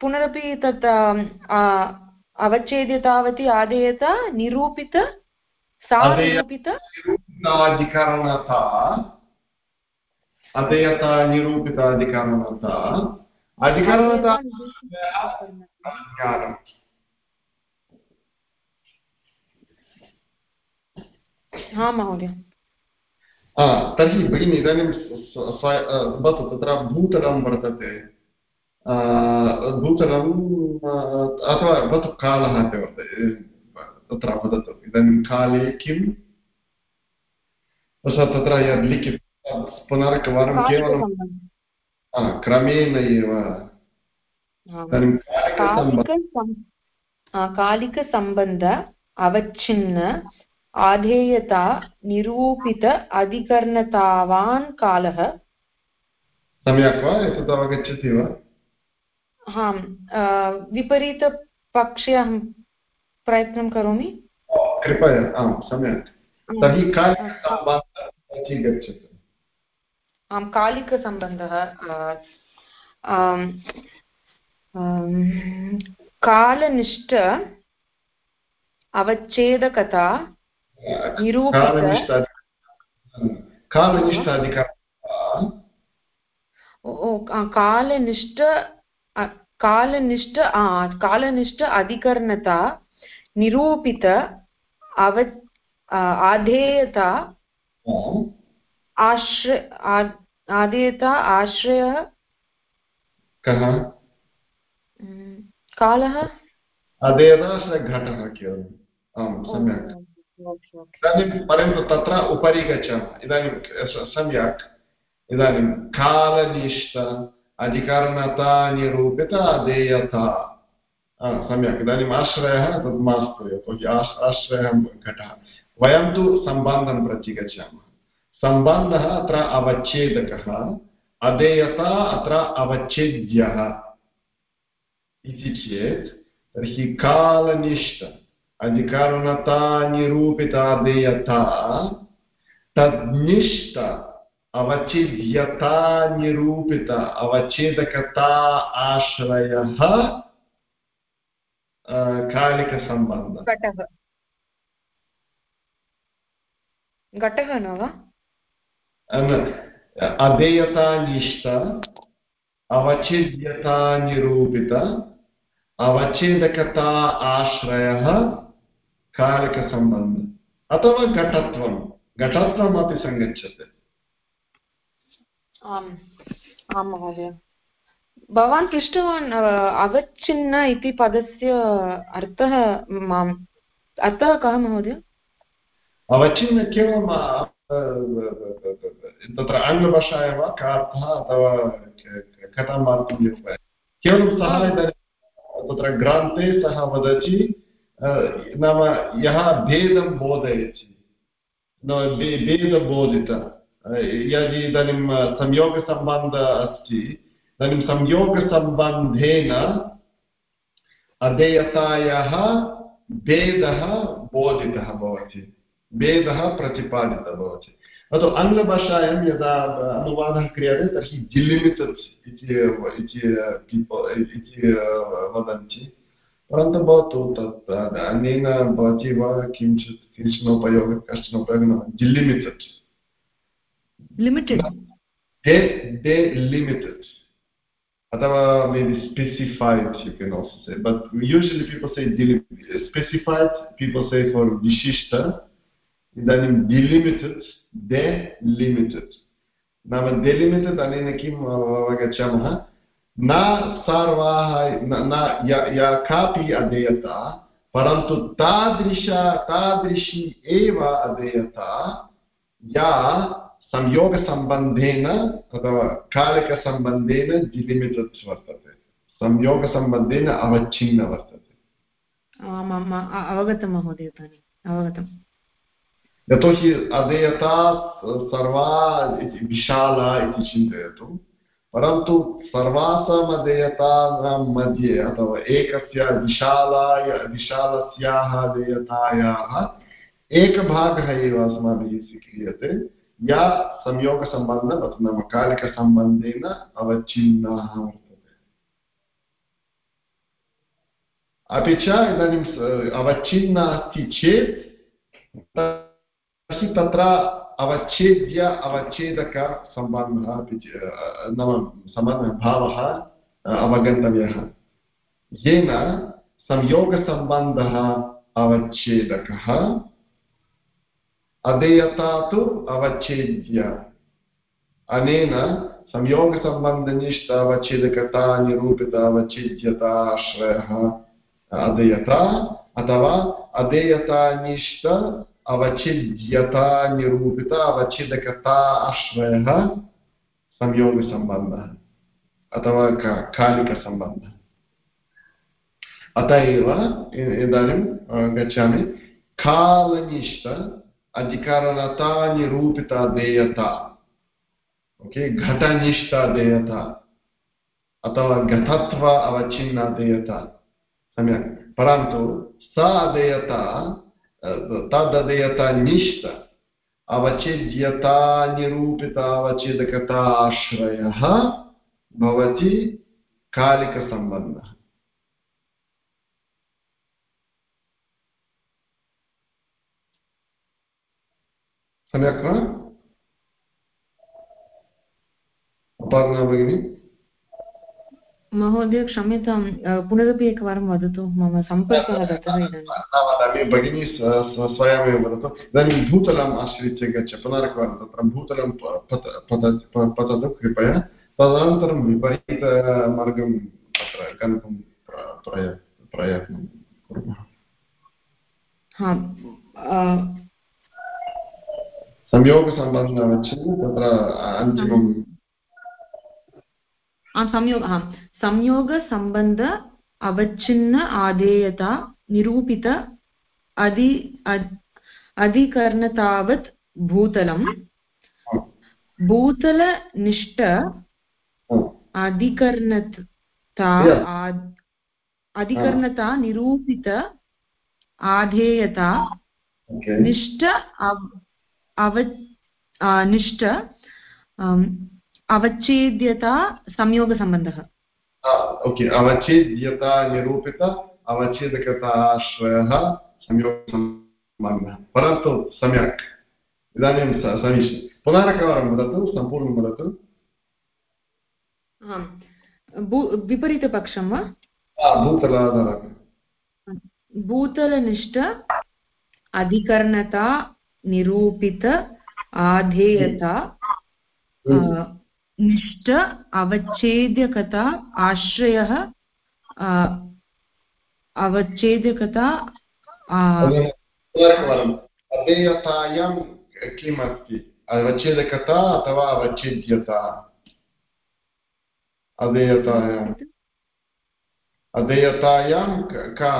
पुनरपि तत् आम्, आ, अवच्छेद्य तावति आदेयता निरूपित सा निरूपित अधेयता अधिकरणता हा महोदय। तर्हि भगिनि इदानीं भवतु तत्र भूतलं वर्तते। अ, अ, अथवा भवतु कालः अपि वर्तते तत्र वदतु। इदानीं काले किम्? तत्र यद् लिखितं पुनरेकवारं केवलं क्रमेण एव। कालिकसम्बन्ध अवच्छिन्न आधेयता निरूपित अधिकरणतावान् कालः। सम्यक् वा? एतत् अवगच्छति वा? आ, विपरीतपक्षे अहं प्रयत्नं करोमि। कृपया आं सम्यक्। तर्हि कालिकसम्बन्धः गच्छतु? आं कालनिष्ठ अवच्छेदकता निरूपित कालनिष्ठ कालनिष्ठाधिकारः कालनिष्ठ कालनिष्ठ अधिकरणता निरूपित अव आधेयता आश्र आधेयता आश्रयः कः कालः? अदेदाश्र घटः केवलम् आं सम्यक्। इदानीं परन्तु तत्र उपरि गच्छामः इदानीं सम्यक्। इदानीं कालनिष्ठ अधिकरणता निरूपित देयता। सम्यक्। इदानीम् आश्रयः तद् मास्तु यतोहि आश् आश्रयः घटः। वयं तु सम्बन्धं प्रति गच्छामः सम्बन्धः अत्र अवच्छेदकः अधेयता अत्र अवच्छेद्यः। इति चेत्, तर्हि कालनिष्ठ अधिकरणता निरूपितादेयता तद्निष्ठ अवच्छेद्यता निरूपित अवच्छेदकता आश्रयः कालिकसम्बन्धः घटः घटः न वा अधेयतानिष्ठ अवच्छेद्यता निरूपित अवच्छेदकता आश्रयः कारकसम्बन्ध अथवा घटत्वं घटत्वमपि सङ्गच्छते आम् आं महोदय। भवान् पृष्टवान् अवच्छिन्न इति पदस्य अर्थः माम्। अर्थः कः महोदय? अवच्छिन्न केवलं तत्र आङ्ग्लभाषायां वा का अर्थः अथवा कथं वाक्यं केवलं सः इदानीं तत्र ग्रन्थे सः वदति नाम यः भेदं बोधयति। भेदबोधित। यदि इदानीं संयोगसम्बन्धः अस्ति, इदानीं संयोगसम्बन्धेन अधेयतायाः भेदः बोधितः भवति, भेदः प्रतिपादितः भवति। अतः आङ्ग्लभाषायां यदा अनुवादः क्रियते, तर्हि डिलिमिटेड् इति वदन्ति। परन्तु भवतु तत् अनेन भवति वा किञ्चित् किंचन उपयोगः, कश्चन उपयोगः न delimited limited delimited Atava maybe specified, you can also say. But usually people say specified, people say for Vishishta, इदानीं delimited, delimited. नाम delimited अनेन किम् अवगच्छामः न सर्वाः न या कापि अधेयता परन्तु तादृश तादृशी एव अधेयता या संयोगसम्बन्धेन अथवा कालिकसम्बन्धेन डिलिमिटेड् वर्तते। संयोगसम्बन्धेन अवच्छिन्न वर्तते। आमाम् अवगतं महोदय अवगतम्। यतोहि अधेयता सर्वा इति विशाला इति चिन्तयतु। परन्तु सर्वासाम् अधेयतानां मध्ये अथवा एकस्य विशालाय विशालस्याः अधेयतायाः एकभागः एव अस्माभिः स्वीक्रियते। या संयोगसम्बन्धः नाम कालिकसम्बन्धेन अवच्छिन्नाः वर्तते। अपि च इदानीम् अवच्छिन्ना अस्ति चेत् तर्हि तत्र अवच्छेद्य, अवच्छेदकसम्बन्धः अपि नाम सम्बन्धभावः अवगन्तव्यः। येन संयोगसम्बन्धः अवच्छेदकः अधेयता तु अवच्छेद्य। अनेन संयोगसम्बन्धनिष्ठ अवच्छेदकता निरूपित अवच्छेद्यता आश्रयः अथवा अधेयतानिष्ठ अवच्छेद्यता निरूपित अवच्छेदकता आश्रयः संयोगसम्बन्धः अथवा कालिकसम्बन्धः अत एव इदानीं गच्छामि। कालनिष्ठ अधिकरणता निरूपिता देयता। ओके घटनिष्ठा देयता। अथवा घटत्व अवच्छिन्ना देयता। सम्यक्। परन्तु सा अधेयता तदधेयता निष्ठ अवच्छेद्यता निरूपित अवच्छेदकता आश्रयः भवति कालिकसम्बन्धः। सम्यक् वा अपर्णा भगिनी? महोदय क्षम्यतां पुनरपि एकवारं वदतु मम सम्पर्कः गतः इदानीं। भगिनी स्वयमेव वदतु। इदानीं भूतलम् आश्रित्य गच्छ पुनरेकवारं तत्र भूतलं पततु कृपया। तदनन्तरं विपरीतमार्गं तत्र गन्तुं प्रयत्नं कुर्मः। संयोगसम्बन्धः आगच्छति तत्र अन्तिमं संयोग संयोगसम्बन्ध अवच्छिन्न आदेयता निरूपित अधि अधिकरणतावत् भूतलं भूतलनिष्ठ अधिकरणता अधिकरणता निरूपित आधेयता निष्ठ अव निष्ठ अवच्छेद्यता संयोगसम्बन्धः। ओके अवच्छेद्यता निरूपित अवच्छेदकता आश्रयः संयोगसम्बन्धः। परन्तु सम्यक् इदानीं स- समीचीनं। पुनरेकवारं वदतु सम्पूर्णं वदतु। विपरीतपक्षं वा? भूतलाधारः। भूतलनिष्ठ अधिकरणता निरूपित आधेयता अ, निष्ठ अवच्छेद्यकता आश्रयः अवच्छेद्यकता अधेयतायां किम् अस्ति अवच्छेदकता अथवा अवच्छेद्यता? अधेयतायाम् अधेयतायां का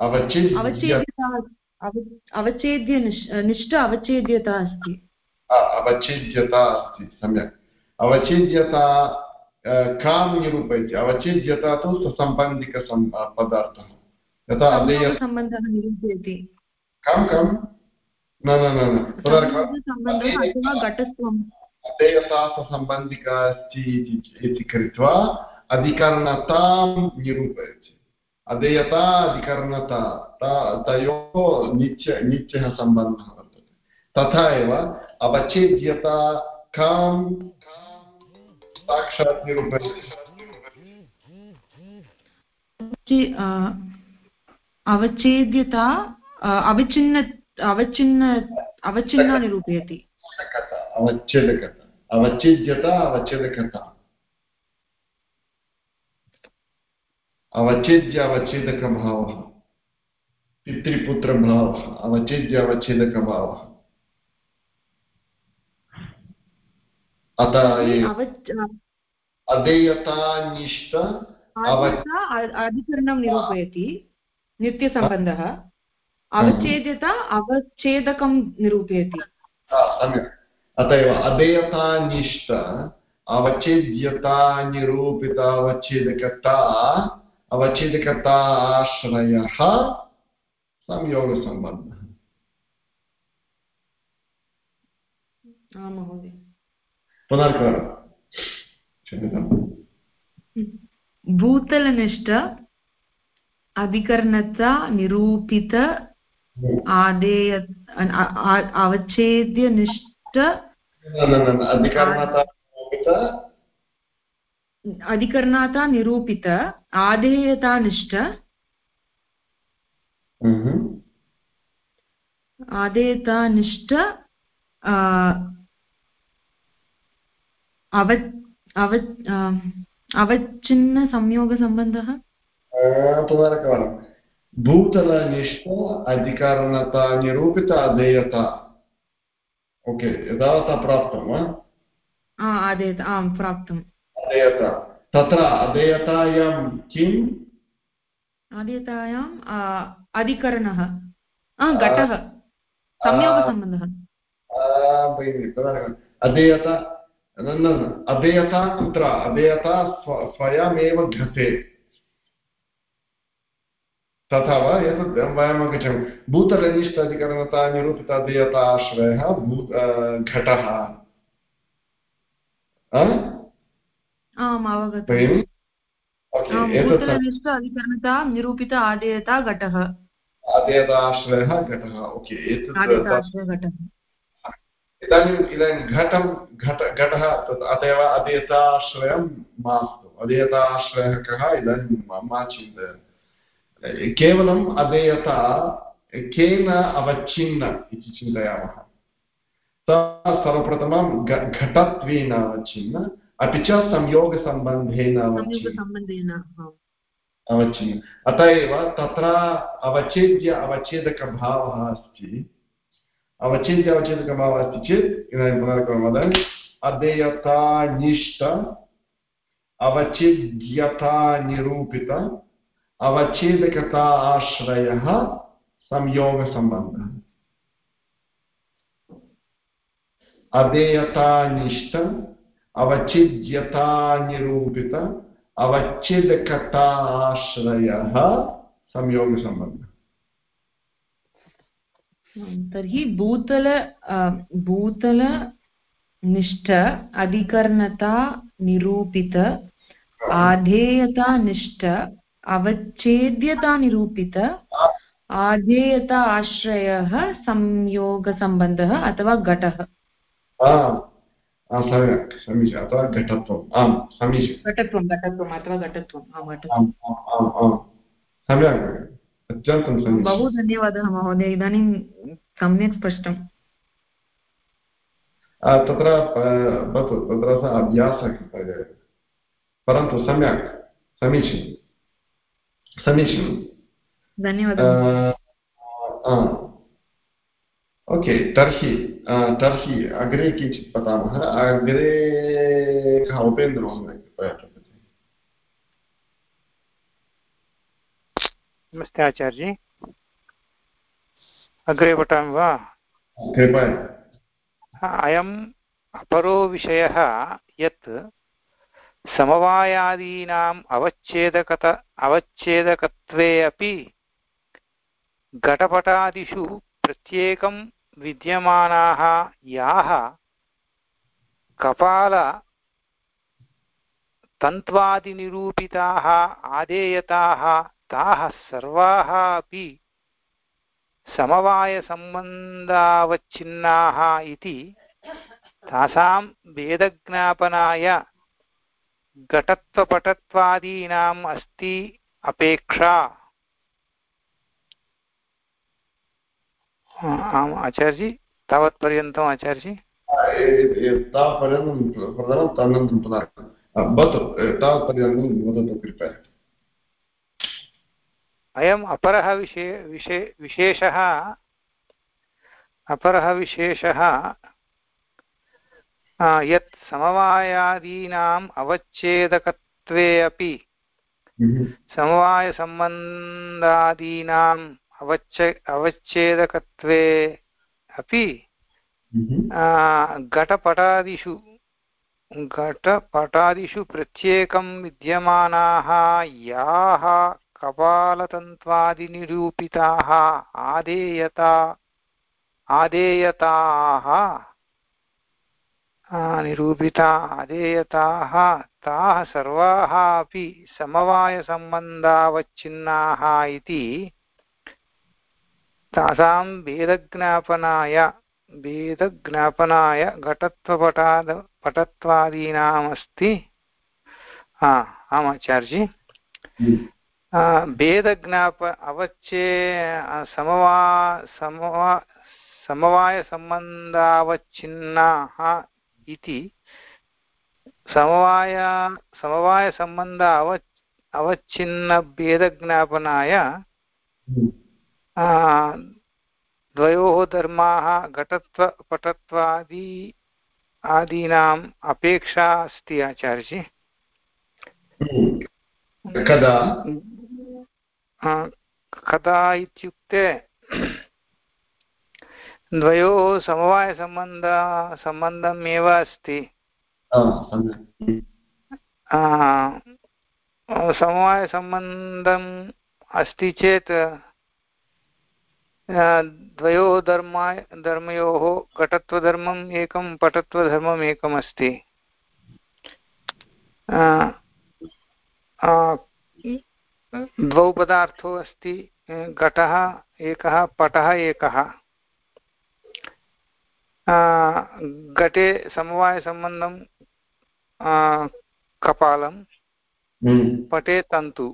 अवच्छेद्यता अव- अवच्छेद्य निष्- निष्ठ अवच्छेद्यता अस्ति। अवच्छेद्यता अस्ति सम्यक्। अवच्छेद्यता कां निरूपयति अवच्छेद्यता तु ससम्बन्धिकसम् पदार्थः यथा अधेय सम्बन्धः निरूपयति। कं कं? न न न न। पुनरेकवारम् सम्बन्धः अथवा घटत्वम्। अधेयता सम्बन्धिका अस्ति इति कृत्वा अधिकरणतां निरूपयति। अधेयता अधिकरणता तयोः नित्य नित्यः सम्बन्धः वर्तते। तथा एव अवच्छेद्यता कां साक्षात् निरूपयति। अवच्छेद्यता अवच्छिन्न अवच्छिन्न अवच्छिन्ना निरूपयति। अवच्छेदकता। अवच्छेद्यता अवच्छेदकता। अवच्छेद्य अवच्छेदकभावः पितृपुत्रभावः अवच्छेद्य अवच्छेदकभावः अतः अधेयतानिष्ठ अधिकरणं निरूपयति नित्यसम्बन्धः। अवच्छेद्यता अवच्छेदकं निरूपयति। सम्यक्। अत एव अधेयतानिष्ठ अवच्छेद्यता निरूपित अवच्छेदकता अवच्छेदकता आश्रयः संयोगसम्बन्धः पुनर्कवारं क्षम्यताम्। भूतलनिष्ठ अधिकरणता निरूपित आदेय अवच्छेद्यनिष्ठ अधिकरणता निरूपित अधिकरणाता निरूपित आधेयतानिष्ठ आदेयतानिष्ठ अव अव अवच्छिन्नसंयोगसम्बन्धः भूतलनिष्ठ अधिकरणता निरूपित अधेयता ओके एतावता प्राप्तं वा आ, आदेयत आं प्राप्तम् तत्र अधेयतायां किम्? आदेयतायाम् अ, अधिकरणः। घटः। संयोगसम्बन्धः। अधेयता न अधेयता कुत्र? अधेयता स्वयमेव घटे तथा वा एतत् वयम् अवगच्छामः भूतलनिष्ठ अधिकरणता निरूपित अधेयता आश्रयः भू घटः। आम् अवगतम् भूतलनिष्ठ अधिकरणता निरूपित आदेयता घटः अधेयताश्रयः घटः ओके इदानीम् इदानीं घटं घट घटः तत् अत एव अधेयताश्रयं मास्तु अधेयताश्रयः कः इदानीं मा चिन्तय केवलम् अधेयता केन अवच्छिन्न इति चिन्तयामः सा सर्वप्रथमं घटत्वेन अवच्छिन्न अपि च संयोगसम्बन्धेन संयोगसम्बन्धेन अत एव तत्र अवच्छेद्य अवच्छेदकभावः अस्ति। अवच्छेद्य अवच्छेदकभावः अस्ति चेत् इदानीं पुनरेकवारं वदामि। अधेयतानिष्ठ अवच्छेद्यता निरूपित अवच्छेदकता आश्रयः संयोगसम्बन्धः। अधेयतानिष्ठ अवच्छेद्यता निरूपित अवच्छेदकता आश्रयः संयोगसम्बन्धः तर्हि भूतल भूतलनिष्ठ अधिकरणता निरूपित आधेयतानिष्ठ अवच्छेद्यता निरूपित आधेयत आश्रयः संयोगसम्बन्धः अथवा घटः समीचीनम् अथवा घटत्वम् आम् समीचीनं. घटत्वं घटत्वम् अथवा घटत्वम् आम् आम् सम्यक् अत्यन्तं समीचीनं. बहु धन्यवादः महोदय. इदानीं सम्यक् स्पष्टम्. तत्र भवतु तत्र सः अभ्यासः परन्तु सम्यक् समीचीनं. समीचीनं. धन्यवादः ओके तर्हि तर्हि अग्रे किञ्चित् पठामः अग्रे कः उपेन्द्रमहोदय कृपया नमस्ते आचार्यजी अग्रे पठामि वा कृपया अयम् अपरो विषयः यत् समवायादीनाम् अवच्छेदकत अवच्छेदकत्वे अपि घटपटादिषु प्रत्येकं विद्यमानाः याः कपालतन्त्वादिनिरूपिताः आदेयताः, ताः सर्वाः अपि समवायसम्बन्धावच्छिन्नाः इति तासां भेदज्ञापनाय घटत्वपटत्वादीनाम् अस्ति अपेक्षा। आम् आचार्यजी तावत्पर्यन्तम् आचार्यजी। तावत्पर्यन्तं प्रथमं तदनन्तरं पुनः भवतु तावत्पर्यन्तं वदतु कृपया। अयम् अपरः विशे विशे विशेषः अपरः विशेषः यत् समवायादीनाम् अवच्छेदकत्वे अपि समवायसम्बन्धादीनाम् अवच्छ अवच्छेदकत्वे अपि घटपटादिषु घटपटादिषु प्रत्येकं विद्यमानाः याः कपालतन्त्वादिनिरूपिताः आदेयता आदेयताः निरूपिता आदेयताः ताः सर्वाः अपि समवायसम्बन्धावच्छिन्नाः इति तासां भेदज्ञापनाय भेदज्ञापनाय घटत्वपटाद पटत्वादीनामस्ति। आम् आचार्यजी। भेदज्ञाप अवच्छे समवा समवा समवायसम्बन्धावच्छिन्नाः इति समवाय समवायसम्बन्ध अव अवच्छिन्नभेदज्ञापनाय द्वयोः धर्माः घटत्वपटत्वादि आदीनाम् अपेक्षा अस्ति आचार्यजी? कदा? कदा इत्युक्ते द्वयोः समवायसम्बन्ध सम्बन्धम् एव अस्ति। समवायसम्बन्धम् अस्ति चेत् द्वयोः धर्माय धर्मयोः घटत्वधर्मम् एकं पटत्वधर्मम् एकम् अस्ति द्वौ पदार्थौ अस्ति घटः एकः पटः एकः। घटे समवायसम्बन्धं कपालं पटे तन्तु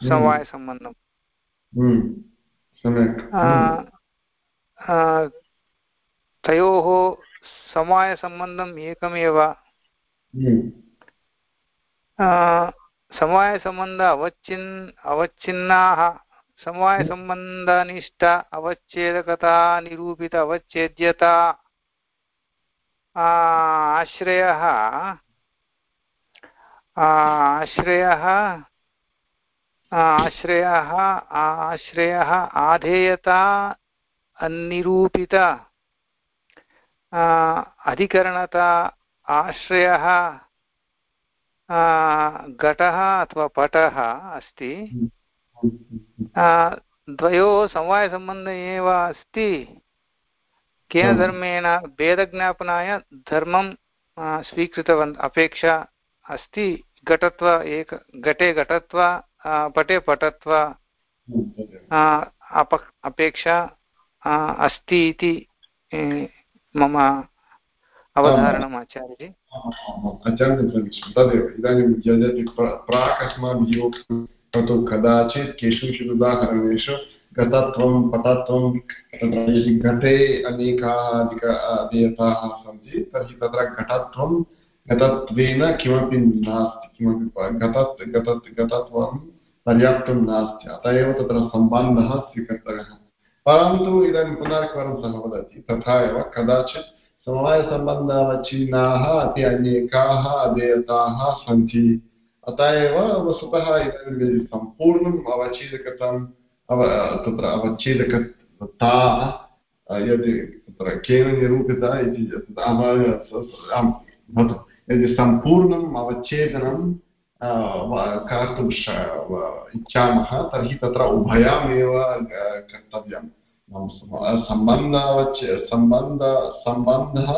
समवायसम्बन्धं तयोः समवायसम्बन्धम् एकमेव। समवायसम्बन्ध अवच्छिन् अवच्छिन्नाः समवायसम्बन्धनिष्ठ अवच्छेदकता निरूपित अवच्छेद्यता। आश्रयः आश्रयः आश्रयः आश्रयः आधेयता अन्निरूपित। अधिकरणता आश्रयः घटः अथवा पटः अस्ति। द्वयोः समवायसम्बन्धः एव अस्ति। केन धर्मेण भेदज्ञापनाय धर्मं स्वीकृतवन् अपेक्षा अस्ति। घटत्व एक घटे घटत्व पटे पटत्व अप अपेक्षा अस्ति इति मम अवधारणम् आचार्यजी। तदेव। इदानीं यद्यपि प्राक् अस्माभिः उक्तं कदाचित् केषुचित् उदाहरणेषु गतत्वं पटत्वं यदि घटे अनेकाः अधिक अधेयताः सन्ति तर्हि तत्र घटत्वं गतत्वेन किमपि नास्ति किमपि गतत् गतत् गतत्वं पर्याप्तं नास्ति। अत एव तत्र सम्बन्धः स्वीकर्तव्यः। परन्तु इदानीं पुनरेकवारं सः वदति, तथा एव कदाचित् समवायसम्बन्धावच्छिन्नाः अपि अनेकाः अधेयताः सन्ति। अतः एव वस्तुतः इदानीं सम्पूर्णम् अवच्छेदकताम् अव, तत्र अवच्छेदकता, यदि तत्र केन निरूपिता इति यदि सम्पूर्णम् अवच्छेदनं कर्तुं इच्छामः तर्हि तत्र उभयमेव कर्तव्यम्। सम्बन्धावच्छ सम्बन्ध सम्बन्धः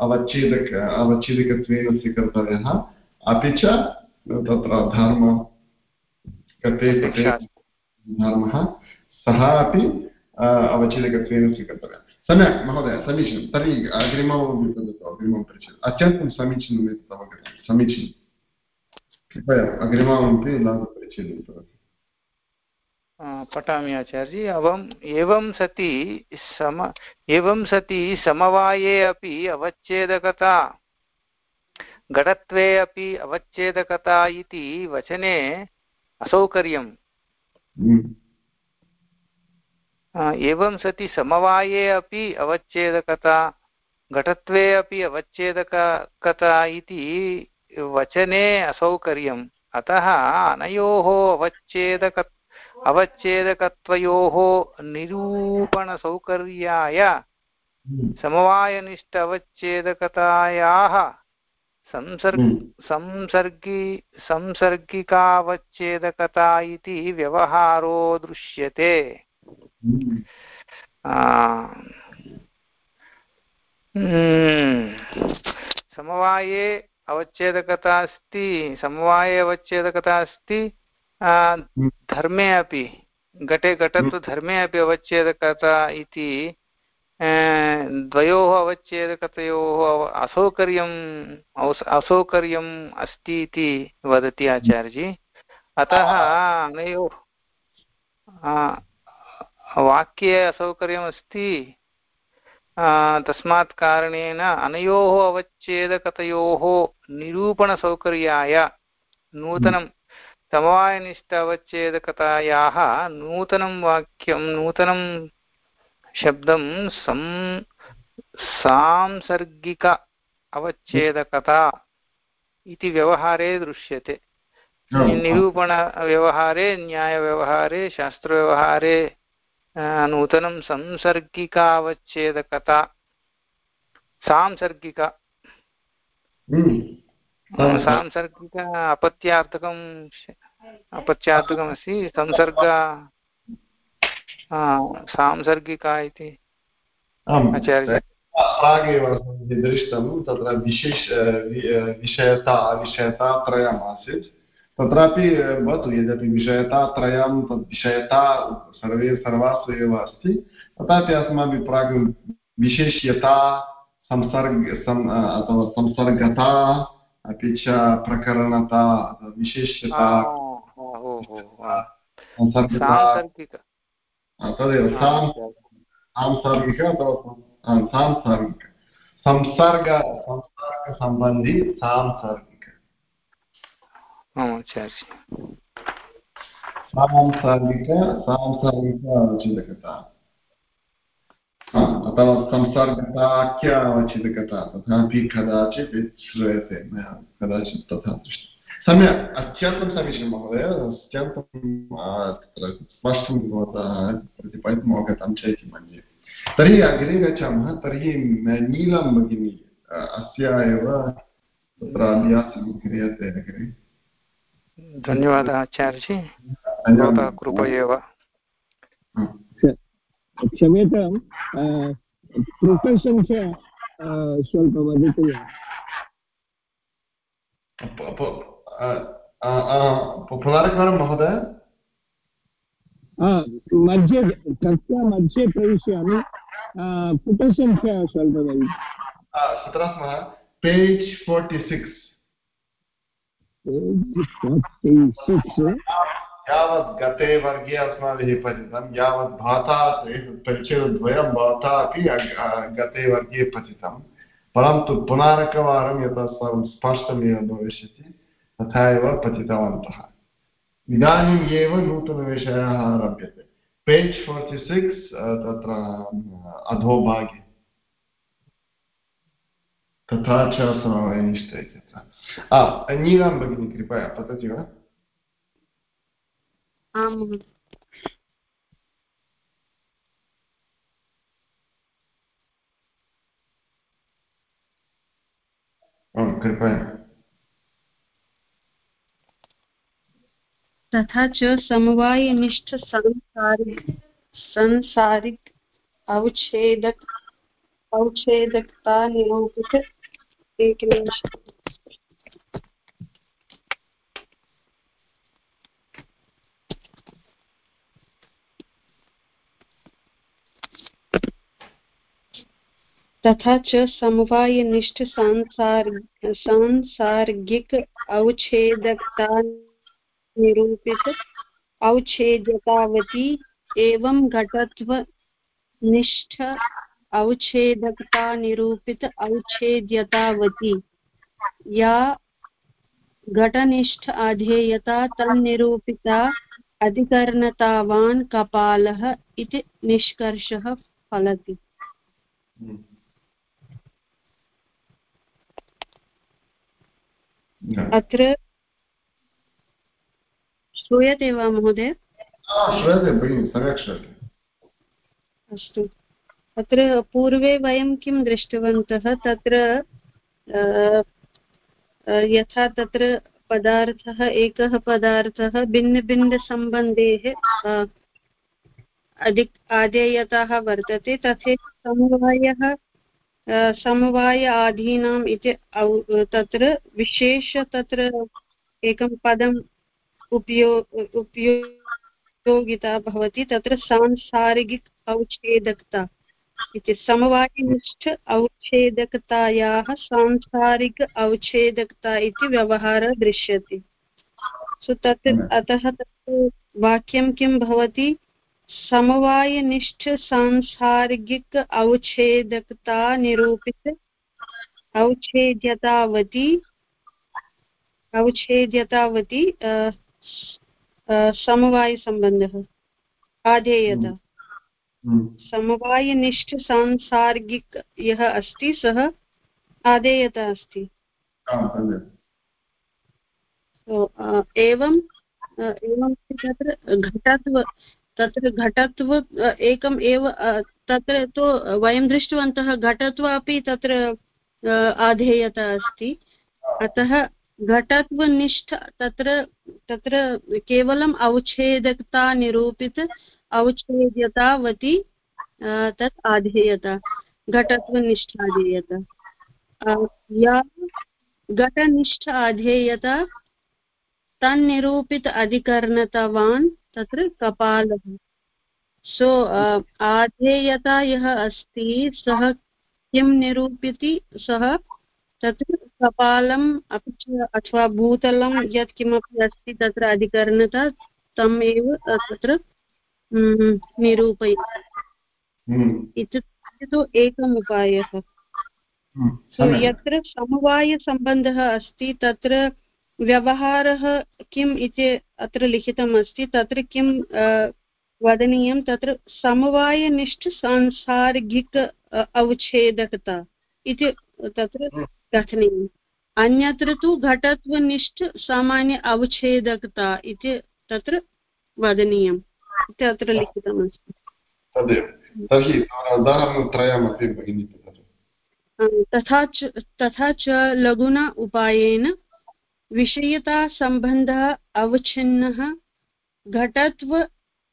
अवच्छेदक अवच्छेदकत्वेन स्वीकर्तव्यः। अपि च तत्र धर्म कते कते धर्मः सः अपि अवच्छेदकत्वेन स्वीकर्तव्यः। सम्यक् महोदय समीचीनं। तर्हि वदतु अग्रिमं पृच्छतु अत्यन्तं समीचीनम् तव समीचीनं कृपया अग्रिममपि पृच्छतु पठामि आचार्य अवम् एवं सति सम एवं सति समवाये अपि अवच्छेदकता घटत्वे अपि अवच्छेदकता इति वचने असौकर्यम्। एवं सति समवाये अपि अवच्छेदकता घटत्वे अपि अवच्छेदकता इति वचने असौकर्यम्। अतः अनयोः अवच्छेदक अवच्छेदकत्वयोः निरूपणसौकर्याय समवायनिष्ठ अवच्छेदकतायाः संसर्ग संसर्गि संसर्गिकावच्छेदकता इति व्यवहारो दृश्यते। समवाये अवच्छेदकता अस्ति समवाये अवच्छेदकता अस्ति धर्मे अपि घटे घटत्वधर्मे अपि अवच्छेदकता इति द्वयोः अवच्छेदकतयोः असौकर्यम् असौकर्यम् अस्ति इति वदति आचार्यजी। अतः अनयोः वाक्ये असौकर्यमस्ति तस्मात् कारणेन अनयोः अवच्छेदकतयोः निरूपणसौकर्याय नूतनं समवायनिष्ठावच्छेदकतायाः नूतनं वाक्यं नूतनं शब्दं सं सांसर्गिक अवच्छेदकता इति व्यवहारे दृश्यते। निरूपणव्यवहारे न्यायव्यवहारे शास्त्रव्यवहारे नूतनं संसर्गिकावच्छेदकता। सांसर्गिका। हम्म। सांसर्गिक अपत्यार्थकं अपत्यार्थकमस्ति संसर्ग सांसर्गिका इति। आचार्य। प्रागेव दृष्टं तत्र विशेष विषयता विषयतात्रयम् आसीत् तत्रापि भवतु यद्यपि विषयतात्रयं तद् विषयता सर्वे सर्वासु एव अस्ति। तथापि अस्माभिः प्राग् विशेष्यता संसर्ग अथवा संसर्गता अपि च प्रकरणता विशेष्यता तदेव सांसर्गिक अथवा सांसर्गिक संसर्ग संसर्गसम्बन्धी सांसर्गिक सांसर्गिक अथवा संसर्गताख्य तथापि कदाचित् श्रूयते मया कदाचित् तथा दृष्टं। सम्यक्। अत्यन्तं समीचीनं, महोदय। अत्यन्तं स्पष्टं भवतः प्रतिपादितम् अवगतं च मन्ये। तर्हि अग्रे गच्छामः। तर्हि नीलं भगिनी अस्य एव तत्र अभ्यासं क्रियते अग्रे। धन्यवादः आचार्यजी भवतः कृप एव क्षम्यतां च स्वल्पं वदतु। पुनरेकवारं महोदय। मध्ये कक्षा मध्ये प्रविशामि। पुटसङ्ख्या स्वल्पमपि कुत्र स्मः पेज् फोर्टि सिक्स् यावत् गते वर्गे अस्माभिः यावत् भवता परिचयद्वयं भवता अपि गते वर्गे पठितं परन्तु पुनरेकवारं यथा स्पष्टमेव भविष्यति, तथा एव पठितवन्तः इदानीम् एव नूतनविषयः आरभ्यते। पेज् फोर्टि सिक्स् तत्र अधोभागे। तथा च समवायनिष्ठ इत्यत्र नीलां भगिनी कृपया पतति वा? आम् कृपया। तथा च समवायनिष्ठ सांसारिक संसारिक अवच्छेदक अवच्छेदकता निरूपित तथा च समवायनिष्ठ सांसार्ग सांसार्गिक अवच्छेदकता निरूपित औच्छेद्यतावती एवं घटत्वनिष्ठ औच्छेदकता निरूपित औच्छेद्यतावती या घटनिष्ठ अधेयता तन्निरूपिता अधिकरणतावान् कपालः इति निष्कर्षः फलति. अत्र श्रूयते वा महोदय? श्रूयते भगिनि सम्यक् श्रूयते। अस्तु। अत्र पूर्वे वयं किं दृष्टवन्तः? तत्र यथा तत्र पदार्थः, एकः पदार्थः भिन्नभिन्नसम्बन्धेः अधिक, आदेयताः वर्तते तथैव समवायः समवाय आधीनाम् इति तत्र विशेष तत्र एकं पदम् उपयो, उपयोगिता भवति, तत्र सांसारिक औच्छेदकता। इति समवायनिष्ठ औच्छेदकतायाः सांसारिक औच्छेदकता इति व्यवहारः दृश्यते। सो तत् अतः तत् वाक्यं किं भवति? समवायनिष्ठ सांसार्गिक अवच्छेदकता निरूपित अवच्छेद्यतावती अवच्छेद्यतावती समवायसम्बन्धः। आधेयता। हम्म। हम्म। समवायनिष्ठ सांसार्गिक यः अस्ति सः आधेयता अस्ति एवं एवं तत्र घटत्व तत्र घटत्व एकम् एव तत्र तु वयं दृष्टवन्तः घटत्व अपि तत्र आधेयता अस्ति अतः घटत्वनिष्ठ तत्र तत्र केवलम् अवच्छेदकता निरूपित अवच्छेद्यतावती तत् आधेयता, घटत्वनिष्ठाधेयता। या घटनिष्ठ आधेयता तन्निरूपित अधिकरणतवान् तत्र कपालः। सो आधेयता यः अस्ति, सः किं निरूपयति सः तत्र कपालम् अपि च अथवा भूतलं यत् किमपि अस्ति, तत्र अधिकरणता तम् एव तत्र निरूपयति हम्म। इत्युक्ते तु एकम् उपायः। हम्म। यत्र समवायसम्बन्धः अस्ति तत्र व्यवहारः किम् इति अत्र लिखितम् अस्ति तत्र किं वदनीयं तत्र समवायनिष्ठ सांसार्गिक अवच्छेदकता इति तत्र कथनीयम्। अन्यत्र तु घटत्वनिष्ठ सामान्य अवच्छेदकता इति तत्र वदनीयम्। इति अत्र लिखितमस्ति तथा च तथा च लघुना उपायेन विषयतासम्बन्धः अवच्छिन्नः घटत्व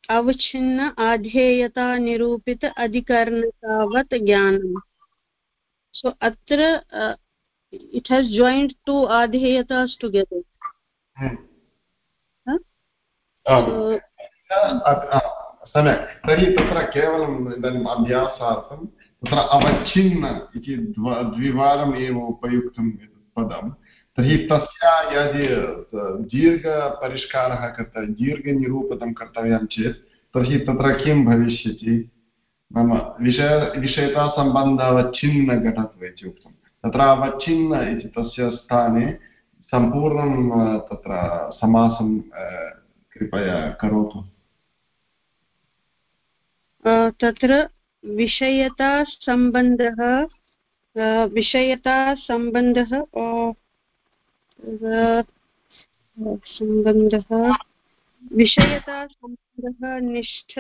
अवच्छिन्न आधेयता निरूपित अधिकरणतावत् ज्ञानम् सो अत्र इट् हेस् joined टु आधेयतास् टुगेदर् सम्यक्। तर्हि तत्र केवलम् इदानीम् अभ्यासार्थं तत्र अवच्छिन्न इति द्विवारम् एव उपयुक्तं पदं। तर्हि तस्य यदि दीर्घपरिष्कारः कर्तव्यः दीर्घनिरूपणं कर्तव्यं चेत् तर्हि तत्र किं भविष्यति? नाम विषय विषयतासम्बन्धावच्छिन्नघटत्व इति उक्तं। तत्र अवच्छिन्न इति तस्य स्थाने सम्पूर्णं, तत्र समासं कृपया करोतु। तत्र विषयतासम्बन्धः विषयतासम्बन्धः सम्बन्धः विषयतासम्बन्धः निष्ठ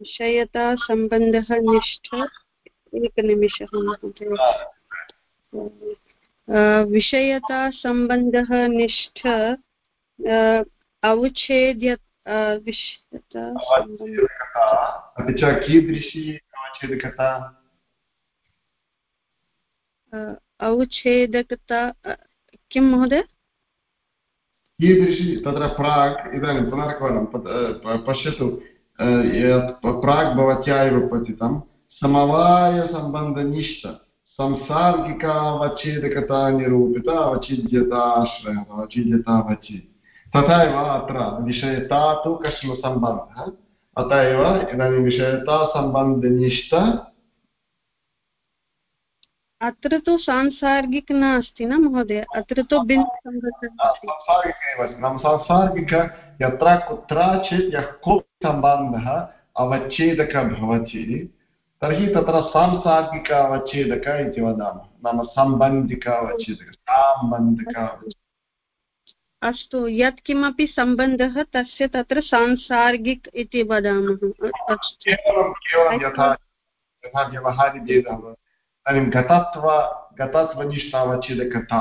विषयतासम्बन्धः निष्ठ एकनिमिषः महोदय। विषयतासम्बन्धः निष्ठ अवच्छेद्य अपि च कीदृशी अवच्छेदकता अवच्छेदकता किं महोदय? कीदृशी तत्र प्राक् इदानीं पुनरेकवारं पश्यतु प्राक् भवत्या एव पतितं समवायसम्बन्धनिष्ठ संसार्गिकावच्छेदकता निरूपित अवचिद्यताश्रयः अवचिद्यतावचि तथा एव अत्र विषयता तु कश्चन सम्बन्धः? अत एव इदानीं विषयतासम्बन्धनिष्ठ अत्र तु सांसार्गिक नास्ति न महोदय? अत्र तु नाम सांसार्गिक यत्र कुत्रचित् यः कोऽपि सम्बन्धः अवच्छेदकः भवति तर्हि तत्र सांसार्गिक अवच्छेदक इति वदामः। नाम सम्बन्धिक अवच्छेदक साम्बन्धिक अस्तु यत्किमपि सम्बन्धः तस्य तत्र सांसार्गिक इति वदामः। यथा व्यवहारिभेदः। इदानीं गतत्व गतत्वनिष्ठावच्छेदकता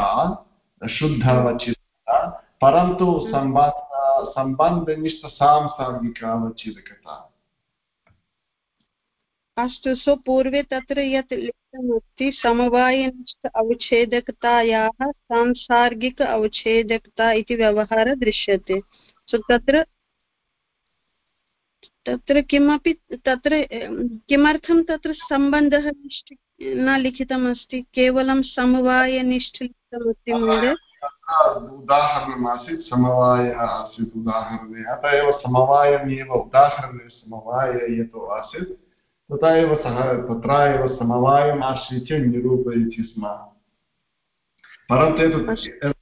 शुद्धावच्छेदकता परन्तु सम्बन्ध सम्बन्धनिष्ठ सांसार्गिकावच्छेदकता अस्तु सो पूर्वे तत्र यत् लिखितमस्ति समवायनिष्ठ अवच्छेदकतायाः सांसार्गिक अवच्छेदकता इति व्यवहारः दृश्यते। सो तत्र तत्र किमपि, तत्र किमर्थं तत्र सम्बन्धः निष्ठ, न लिखितमस्ति? केवलं समवायनिष्ठ लिखितमस्ति महोदय? उदाहरणम् आसीत्, समवाय आसीत् उदाहरणे अतः एव समवायमेव उदाहरणे समवाय यतो आसीत्। तथा एव सः तत्र एव समवायम् आश्रित्य निरूपयति स्म परन्तु एतत्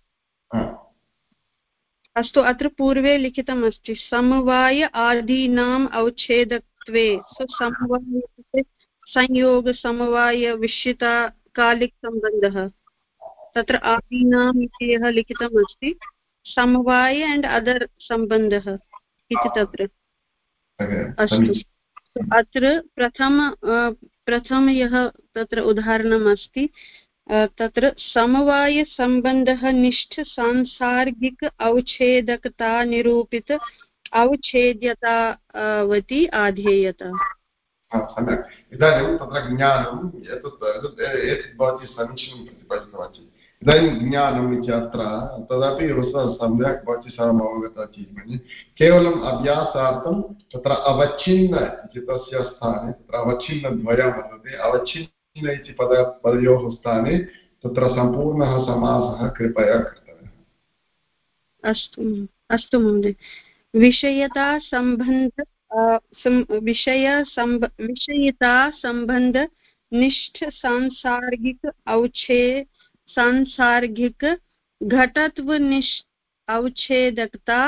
अस्तु अत्र पूर्वे लिखितमस्ति समवाय आदीनाम् औच्छेदत्वे समवाय इत्युक्ते संयोगसमवायविश्यिताकालिकसम्बन्धः तत्र आदीनाम् इति यः लिखितमस्ति समवाय एण्ड् अदर् सम्बन्धः इति तत्र अस्तु अत्र प्रथम प्रथम यः तत्र उदाहरणम् अस्ति तत्र समवायसम्बन्धः निष्ठ सांसार्गिक औच्छेद्यतावती आधेयता सम्यक्। इदानीं तत्र ज्ञानं, एतत् एतत् भवती समीचीनं प्रतिपादितवती इदानीं ज्ञानम् इति अत्र तदपि सम्यक् भवती सर्वम् अवगतवती मन्ये केवलम् अभ्यासार्थं तत्र अवच्छिन्न इति तस्य स्थाने, तत्र अवच्छिन्नद्वयं वर्तते। अवच्छिन्न इति पद, पदयोः स्थाने तत्र सम्पूर्णः समासः कृपया कर्तव्यः। अस्तु अस्तु महोदय। विषय विषयिता सम्बन्ध निष्ठ सांसार्गिक औच्छे सांसार्गिक घटत्वनिष्ठ औच्छेदकता